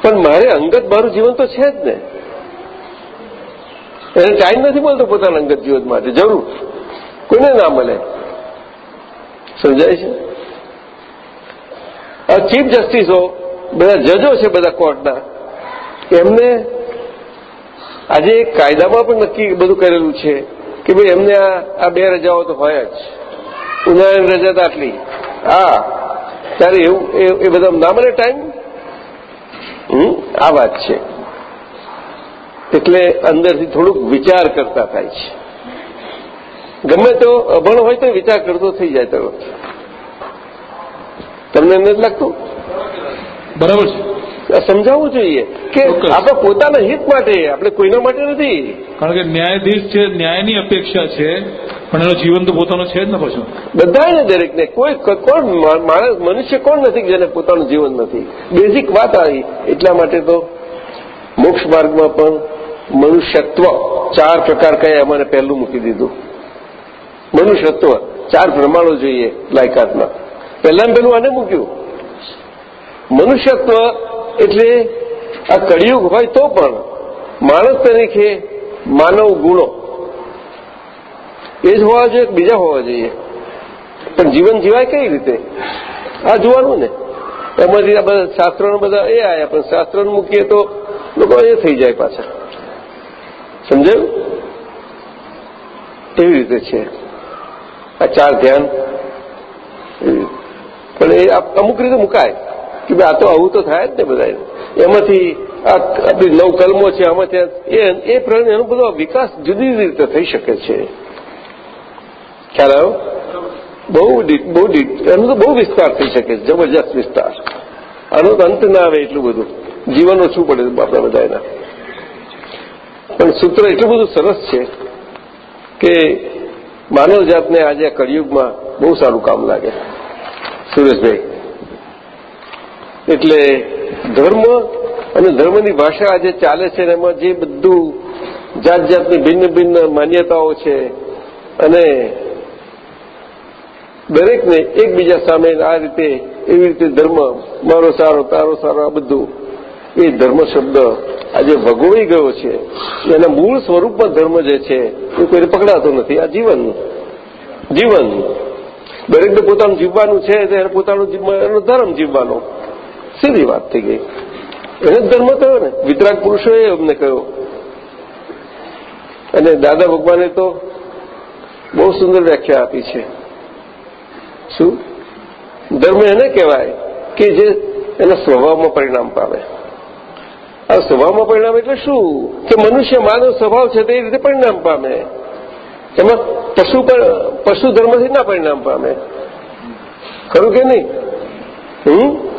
પણ મારે અંગત મારું જીવન તો છે જ ને. એને ટાઈમ નથી મળતો પોતાના અંગત જીવન માટે. જરૂર. કોઈને ના મળે. સમજાય છે? આ ચીફ જસ્ટિસો, બધા જજો છે બધા કોર્ટના. એમને આજે કાયદામાં પણ નક્કી બધું કરેલું છે. કે ભાઈ એમને આ બે રજાઓ તો હોય જ. ઉનાળાની રજા તો આટલી. હા. ત્યારે એવું એ- બધા ના મળે ટાઈમ આ વાત છે. એટલે અંદરથી થોડુંક વિચાર કરતા થાય છે. ગમે તો અભણ હોય તો વિચાર કરતો થઈ જાય તરત. તમને એમ નથી લાગતું? બરાબર છે. સમજાવવું જોઈએ કે આપણે પોતાના હિત માટે આપણે કોઈના માટે નથી. કારણ કે ન્યાયાધીશ છે ન્યાયની અપેક્ષા છે પણ એનો જીવન તો પોતાનો છે જ ને પાછો. બધાને દરેકને કોઈ કોણ માણસ મનુષ્ય કોણ નથી જેને પોતાનું જીવન નથી. બેઝિક વાત આવી એટલા માટે તો મોક્ષ માર્ગમાં પણ મનુષ્યત્વ ચાર પ્રકાર કયા અમારે પહેલું મૂકી દીધું. મનુષ્યત્વ ચાર પ્રમાણો જોઈએ લાયકાતના. પહેલા પહેલું આને મૂક્યું. મનુષ્યત્વ એટલે આ કળિયુગ હોય તો પણ માણસ તરીકે માનવ ગુણો એ જ હોવા જોઈએ બીજા હોવા જોઈએ? પણ જીવન જીવાય કઈ રીતે? આ જોવાનું ને. એમાંથી આ બધા શાસ્ત્રો બધા એ આવ્યા પણ શાસ્ત્રોને મૂકીએ તો લોકો એ થઈ જાય પાછા. સમજાયું? એવી રીતે છે. આ ચાર ધ્યાન. પણ એ અમુક રીતે મુકાય. કે ભાઈ આ તો આવું તો થાય જ ને બધા એમાંથી આ આપણી નવ કલમો છે, આમાં ત્યાં એ એ એનો બધો વિકાસ જુદી રીતે થઈ શકે છે. ખ્યાલ આવ્યો? બહુ બહુ એનો તો બહુ વિસ્તાર થઈ શકે છે, જબરજસ્ત વિસ્તાર. આનો તો અંત ના આવે એટલું બધું. જીવન ઓછું પડે આપણા બધાના પણ સૂત્ર એટલું બધું સરસ છે કે માનવ જાતને આજે કળિયુગમાં બહુ સારું કામ લાગે. સુરેશભાઈ એટલે ધર્મ અને ધર્મની ભાષા આજે ચાલે છે એમાં જે બધું જાત જાતની ભિન્ન ભિન્ન માન્યતાઓ છે અને દરેકને એકબીજા સામે આ રીતે એવી રીતે ધર્મ, મારો સારો, તારો સારો, આ બધું, એ ધર્મ શબ્દ આજે ભગોળી ગયો છે. એના મૂળ સ્વરૂપમાં ધર્મ જે છે, એ કોઈને પકડાતો નથી. આ જીવન જીવન. દરેકને પોતાનું જીવવાનું છે એને પોતાનું એનો ધર્મ જીવવાનો. સીધી વાત થઈ ગઈ. એને ધર્મ કહ્યો ને. વિતરાગ પુરુષોએ અમને કહ્યો. અને દાદા ભગવાને તો બહુ સુંદર વ્યાખ્યા આપી છે. શું? ધર્મ એને કહેવાય કે જે એના સ્વભાવમાં પરિણામ પામે. આ સ્વભાવમાં પરિણામ એટલે શું? કે મનુષ્ય માનવ સ્વભાવ છે તે રીતે પરિણામ પામે. એમાં પશુ પશુ ધર્મથી ના પરિણામ પામે. ખરું કે નહીં? હમ?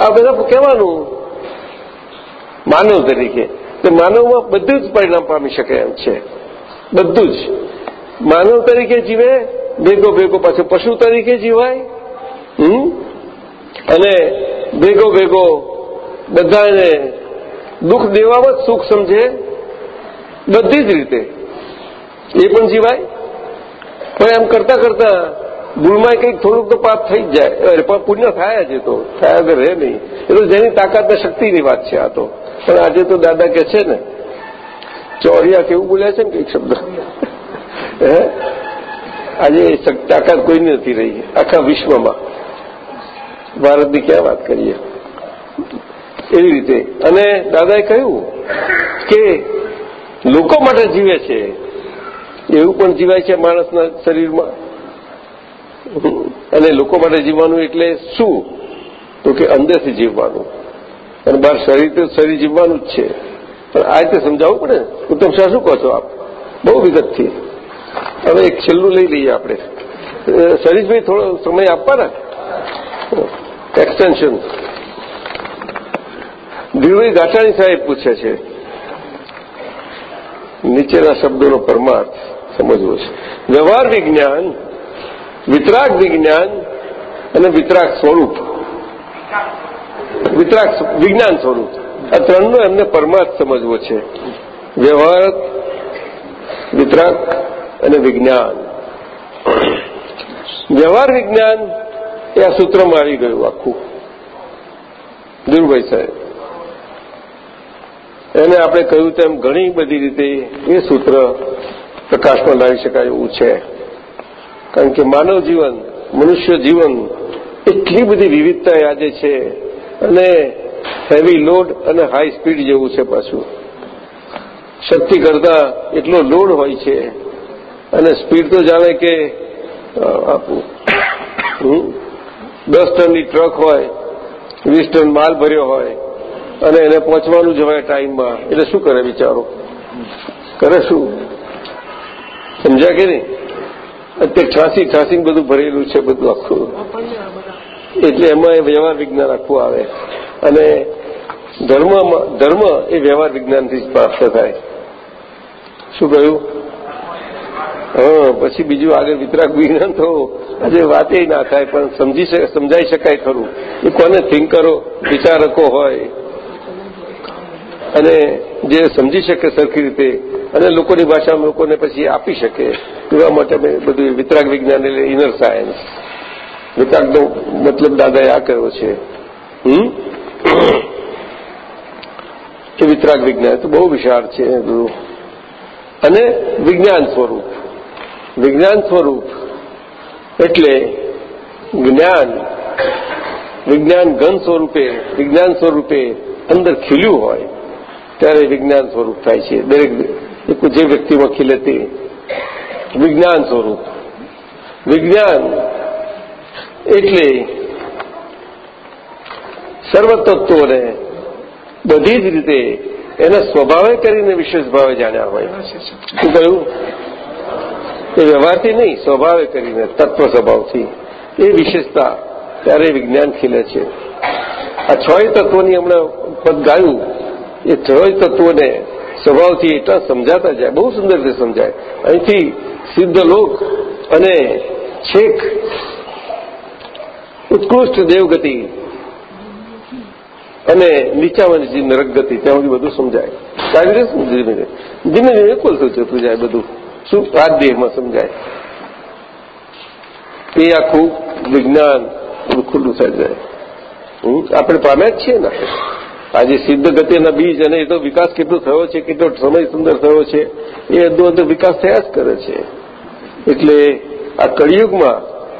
આ બધા કહેવાનું માનવ તરીકે. માનવમાં બધું જ પરિણામ પામી શકે એમ છે. બધું જ. માનવ તરીકે જીવે, ભેગો ભેગો પાછો પશુ તરીકે જીવાય, હમ? અને ભેગો ભેગો બધાને દુઃખ દેવામાં જ સુખ સમજે. બધી જ રીતે. એ પણ જીવાય. પણ એમ કરતા કરતા ભૂલમાં કંઈક થોડુંક તો પાપ થઈ જ જાય. પણ પુણ્ય થાય જ તો. થાય વગર રહે નહીં. એ તો જેની તાકાતને શક્તિની વાત છે આ તો. પણ આજે તો દાદા કે છે ને, ચોરિયા કેવું બોલ્યા છે ને કંઈક શબ્દ? (laughs) હે? આજે તાકાત કોઈની નથી રહી. આખા વિશ્વમાં. ભારતની ક્યાં વાત કરીએ? એવી રીતે. અને દાદાએ કહ્યું કે લોકો માટે જીવે છે. એવું પણ જીવાય છે માણસના શરીરમાં. અને લોકો માટે જીવવાનું એટલે શું? તો કે અંદરથી જીવવાનું. અને બહાર શરીર તો શરીર જીવવાનું જ છે. પણ આ રીતે સમજાવવું પડે? ઉત્તમ શાહ શું કહો છો આપ? બહુ વિગતથી. હવે એક છેલ્લું લઈ લઈએ આપણે. સરીશભાઈ થોડો સમય આપવાના? એક્સટેન્શન ધીરુભાઈ ગાટાણી સાહેબ પૂછે છે. નીચેના શબ્દોનો પરમાર્થ સમજવો છે. વ્યવહાર વિજ્ઞાન વિતરાગ વિજ્ઞાન અને વિતરાગ સ્વરૂપ. વિતરાગ વિજ્ઞાન સ્વરૂપ. આ ત્રણનો એમને પરમાર્થ સમજવો છે. વ્યવહાર, વિતરાગ અને વિજ્ઞાન. વ્યવહાર, વિજ્ઞાન એ આ સૂત્રમાં આવી ગયું આખું. ધીરુભાઈ સાહેબ. એને આપણે કહ્યું તેમ ઘણી બધી રીતે એ સૂત્ર પ્રકાશમાં લાવી શકાય એવું છે. કારણ કે માનવ જીવન, મનુષ્ય જીવન એટલી બધી વિવિધતા આજે છે અને હેવી લોડ અને હાઈ સ્પીડ જેવું છે પાછું. શક્તિ કરતા એટલો લોડ હોય છે અને સ્પીડ તો જાણે કે દસ ટનની ટ્રક હોય, વીસ ટન માલ ભર્યો હોય અને એને પહોંચવાનું જ હોય ટાઈમમાં એટલે શું કરે બિચારો? કરે શું? સમજ્યા કે નહીં? અત્યારે ઠાસી ઠાસી બધું ભરેલું છે, બધું આખું. એટલે એમાં એ વ્યવહાર વિજ્ઞાન આખું આવે. અને ધર્મમાં, ધર્મ એ વ્યવહાર વિજ્ઞાનથી જ પ્રાપ્ત થાય. શું કહ્યું? હા, પછી બીજું આગળ વિતરાક વિજ્ઞાન થવું આજે વાતે ના થાય, પણ સમજી સમજાઈ શકાય ખરું. એ કોને થિંકરો વિચારકો હોય અને જે સમજી શકે સરખી રીતે, અને લોકોની ભાષામાં લોકોને પછી આપી શકે, એવા માટે અમે બધું વિતરાગ વિજ્ઞાન એટલે ઇનર સાયન્સ વિતરાગનો મતલબ દાદાએ આ કર્યો છે. હમ? એ વિતરાગ વિજ્ઞાન તો બહુ વિશાળ છે બધું. અને વિજ્ઞાન સ્વરૂપ. વિજ્ઞાન સ્વરૂપ એટલે જ્ઞાન, વિજ્ઞાન ઘન સ્વરૂપે, વિજ્ઞાન સ્વરૂપે અંદર ખીલ્યું હોય ત્યારે વિજ્ઞાન સ્વરૂપ થાય છે. દરેક જે વ્યક્તિમાં ખીલે તે વિજ્ઞાન સ્વરૂપ. વિજ્ઞાન એટલે સર્વતત્વોને બધી જ રીતે એના સ્વભાવે કરીને વિશેષ ભાવે જાણ્યા હોય. શું કહ્યું? એ વ્યવહારથી નહીં, સ્વભાવે કરીને, તત્વ સ્વભાવથી. એ વિશેષતા ત્યારે વિજ્ઞાન ખીલે છે. આ છ તત્વોની હમણાં પદ ગાયું. એ છ તત્વોને સ્વભાવથી એટલા સમજાતા જાય, બહુ સુંદર રીતે સમજાય. અહીંથી સિદ્ધ લોક અને છેક ઉત્કૃષ્ટ દેવગતિ અને નીચામાં નીચી નરક ગતિ બધું સમજાય. કાંગ્રેસ ધીમે ધીમે. ધીમે ધીમે જતું જાય બધું? શું? આ દેહમાં સમજાય. એ આખું વિજ્ઞાન ખુલ્લું થઈ જાય? આપણે પામ્યા જ છીએ ને. આજે સિદ્ધ ગતિના બીજ અને એ તો વિકાસ કેટલો થયો છે, કેટલો સમય સુંદર થયો છે, એ અંદર અંદર વિકાસ થયા જ કરે છે. એટલે આ કળિયુગમાં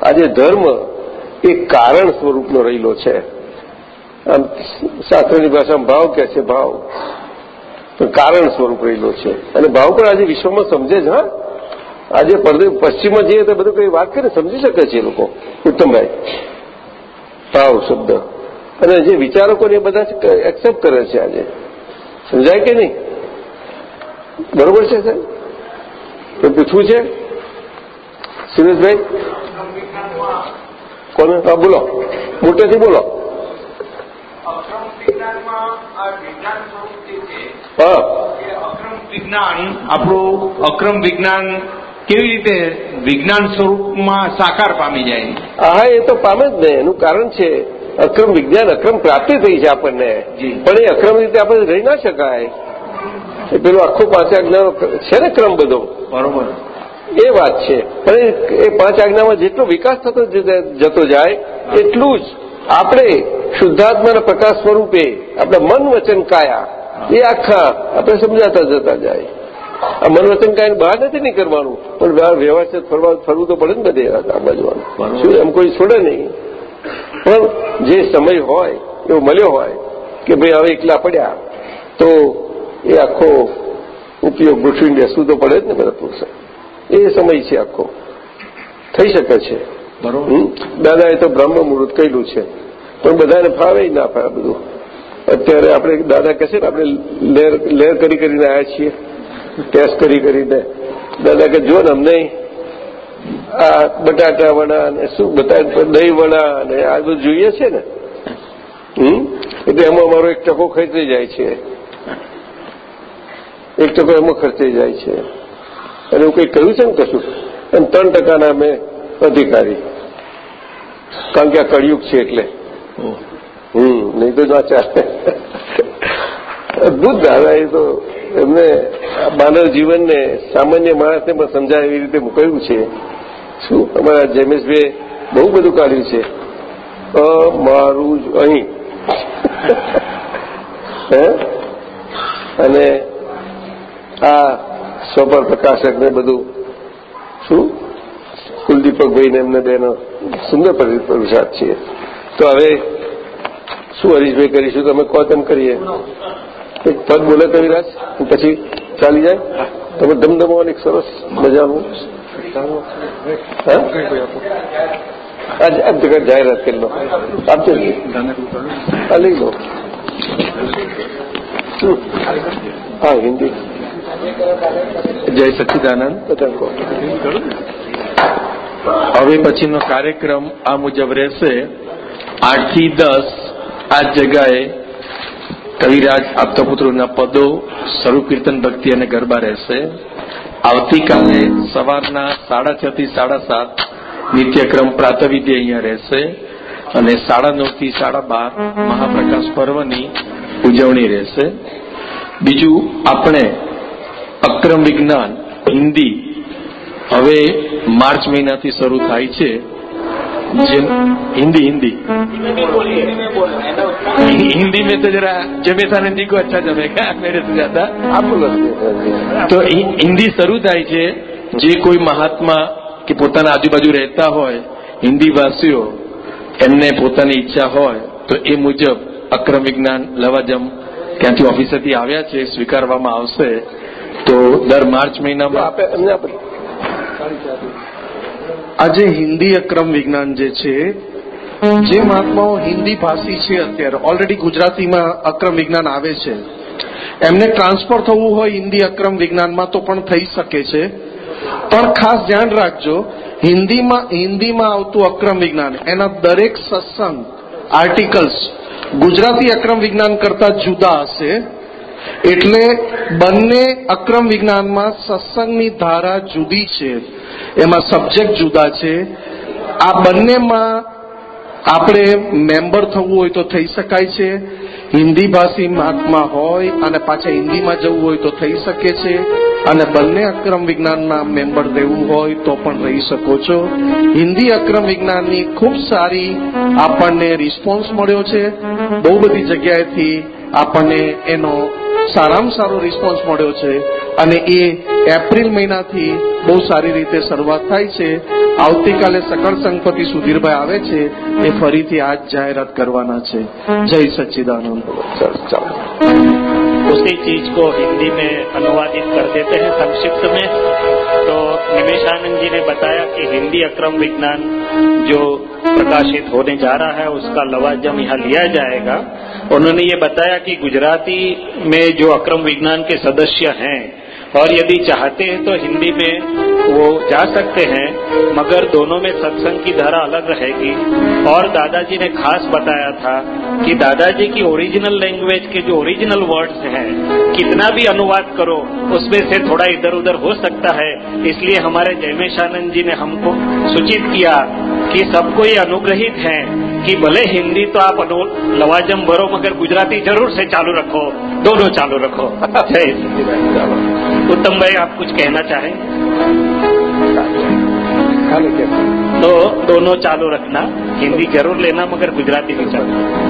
આજે ધર્મ એ કારણ સ્વરૂપનો રહેલો છે. આમ શાસ્ત્રની ભાષામાં ભાવ કે છે, ભાવ. કારણ સ્વરૂપ રહેલો છે. અને ભાવ પણ આજે વિશ્વમાં સમજે જ, હા. આજે પશ્ચિમમાં જઈએ તો બધું કઈ વાત કરીને સમજી શકે છે એ લોકો. ઉત્તમભાઈ, ભાવ, શબ્દ. અને જે વિચારકોને એ બધા એક્સેપ્ટ કરે છે આજે. સમજાય કે નહીં? બરોબર છે સાહેબ? એ પૂછવું છે? સુરેશભાઈ? કોને? હા બોલો. મોટેથી બોલો. હા. વિજ્ઞાન આપણું અક્રમ વિજ્ઞાન કેવી રીતે વિજ્ઞાન સ્વરૂપમાં સાકાર પામી જાય? હા એ તો પામે જ ને. એનું કારણ છે અક્રમ વિજ્ઞાન અક્રમ પ્રાપ્તિ થઈ છે આપણને. પણ એ અક્રમ રીતે આપણે રહી ના શકાય. એ પેલું આખો પાંચ આજ્ઞાનો છે ને ક્રમ બધો? બરોબર. એ વાત છે. પણ એ પાંચ આજ્ઞામાં જેટલો વિકાસ થતો જતો જાય એટલું જ આપણે શુદ્ધાત્માના પ્રકાશ સ્વરૂપે આપણા મન વચન કાયા. એ આખા આપણે સમજાતા જતા જાય. આ મન વચન કાયને બહાર નથી નહીં કરવાનું પણ વ્યવસ્થિત ફરવા ફરવું તો પડે ને બધે આ બાજુ શું એમ કોઈ છોડે નહીં? પણ જે સમય હોય એવો મળ્યો હોય કે ભાઈ હવે એકલા પડ્યા તો એ આખો ઉપયોગ ગોઠવીને બેસવું તો પડે જ ને બધા પુરુષો. એ સમય છે આખો. થઈ શકે છે. બરોબર. દાદાએ તો બ્રહ્મ મુહૂર્ત કહ્યું છે. પણ બધાને ફાવે ના ફાવે બધું. અત્યારે આપણે દાદા કહે છે ને આપણે લેર લેર કરી કરીને આવ્યા છીએ. ટેસ્ટ કરી કરીને. દાદા કે જો ને અમને આ બટાટા વડા ને શું બટાટા દહીં વડા ને આ બધું જોઈએ છે ને? હમ? એટલે એમાં અમારો એક ટકો ખર્ચી જાય છે. એક ટકો એમાં ખર્ચી જાય છે. અને એવું કંઈ કહ્યું છે ને કશું? એમ ત્રણ ટકાના અમે અધિકારી. કારણ કે આ કળિયુગ છે એટલે. હમ, નહીં તો ના ચાલે અદભુત દાદા એ તો એમને માનવ જીવનને સામાન્ય માણસને પણ સમજાય એવી રીતે મૂકાયું છે. શું? અમારા જમેશભાઈ બહુ બધું કાઢ્યું છે. મારું જ અહીં. (laughs) અને આ સ્વપર પ્રકાશક ને બધું શું? કુલદીપકભાઈ ને એમને બેનો સુંદર પ્રસાદ છે. તો હવે શું હરીશભાઈ કરીશું? તમે કહો તેમ કરીએ? એક પદ બોલે કવિરાજ, પછી ચાલી જાય? તમે ધમધમવાનું એક સરસ મજાનું કરી લો આપજો આ લઈ લો હા હિન્દી જય સચ્ચિદાનંદ હવે પછીનો કાર્યક્રમ આ મુજબ રહેશે આઠથી દસ આ જગાએ કવિરાજ આપતા પુત્રોના પદો સ્વરૂપ કીર્તન ભક્તિ અને ગરબા રહેશે આવતીકાલે સવારના સાડા છ થી સાડા સાત નિત્યક્રમ પ્રાતવિધિ અહીંયા રહેશે અને સાડા નવથી સાડા બાર મહાપ્રકાશ પર્વની ઉજવણી રહેશે. બીજું, આપણે અક્રમ વિજ્ઞાન, હિન્દી હવે માર્ચ મહિનાથી શરૂ થાય છે. જેમ હિન્દી હિન્દી हिंदी में तो जरा जमेशानंद जी को अच्छा जमेगा मेरे से ज्यादा आप बोलो તો હિ- હિન્દી શરૂ થાય છે જે કોઈ મહાત્મા કે પોતાના આજુબાજુ રહેતા હોય હિન્દી ભાષીઓ એમને પોતાની ઈચ્છા હોય તો એ મુજબ અક્રમ વિજ્ઞાન લવાજમ ક્યાંથી ઓફિસેથી આવ્યા છે સ્વીકારવામાં આવશે તો દર માર્ચ મહિનામાં આપે એમને આપે આજે હિન્દી અક્રમ વિજ્ઞાન જે છે, જે મહાત્માઓ હિન્દી ભાષી છે અત્યારે ઓલરેડી ગુજરાતીમાં અક્રમ વિજ્ઞાન આવે છે. એમને ટ્રાન્સફર થવું હોય હિન્દી અક્રમ વિજ્ઞાનમાં તો પણ થઈ શકે છે. પણ ખાસ ધ્યાન રાખજો, હિન્દીમાં હિન્દીમાં આવતું અક્રમ વિજ્ઞાન, એના દરેક સત્સંગ આર્ટિકલ્સ ગુજરાતી અક્રમ વિજ્ઞાન કરતા જુદા હશે. એટલે બંને અક્રમ વિજ્ઞાનમાં સત્સંગની ધારા જુદી છે. એમાં સબ્જેક્ટ જુદા છે. આ બંનેમાં આપણે મેમ્બર થવું હોય તો થઈ શકાય છે. હિન્દી ભાષી મહાત્મા હોય અને પાછા હિન્દીમાં જવું હોય તો થઈ શકે છે. અને બંને અક્રમ વિજ્ઞાનના મેમ્બર રહેવું હોય તો પણ રહી શકો છો. હિન્દી અક્રમ વિજ્ઞાનની ખૂબ સારી આપણને રિસ્પોન્સ મળ્યો છે. બહુ બધી જગ્યાએથી આપણને એનો સારામાં સારો રિસ્પોન્સ મળ્યો છે અને એ એપ્રિલ મહિનાથી બહુ સારી રીતે શરૂઆત થાય છે આવતીકાલે સકળ સંગપતિ સુધીરભાઈ આવે છે એ ફરીથી આજ જાહેરાત કરવાના છે જય સચ્ચિદાનંદ उसी चीज को हिंदी में अनुवादित कर देते हैं संक्षिप्त में तो निमेशानंद जी ने बताया कि हिंदी अक्रम विज्ञान जो प्रकाशित होने जा रहा है, उसका लवाजम यहाँ लिया जाएगा, उन्होंने ये बताया कि गुजराती में जो अक्रम विज्ञान के सदस्य हैं और यदि चाहते हैं तो हिंदी में वो जा सकते हैं, मगर दोनों में सत्संग की धारा अलग रहेगी। और दादाजी ने खास बताया था कि दादाजी की ओरिजिनल लैंग्वेज के जो ओरिजिनल वर्ड्स हैं, कितना भी अनुवाद करो, उसमें से थोड़ा इधर उधर हो सकता है। इसलिए हमारे जयमेशानंद जी ने हमको सूचित किया कि सबको ये अनुग्रहित है कि भले हिंदी तो आप लवाजम भरो, मगर गुजराती ज़रूर से चालू रखो, दोनों चालू रखो। (laughs) जय उत्तम भाई, आप कुछ कहना चाहें? तो दोनों चालू रखना। हिंदी ज़रूर लेना, मगर गुजराती भी चालू।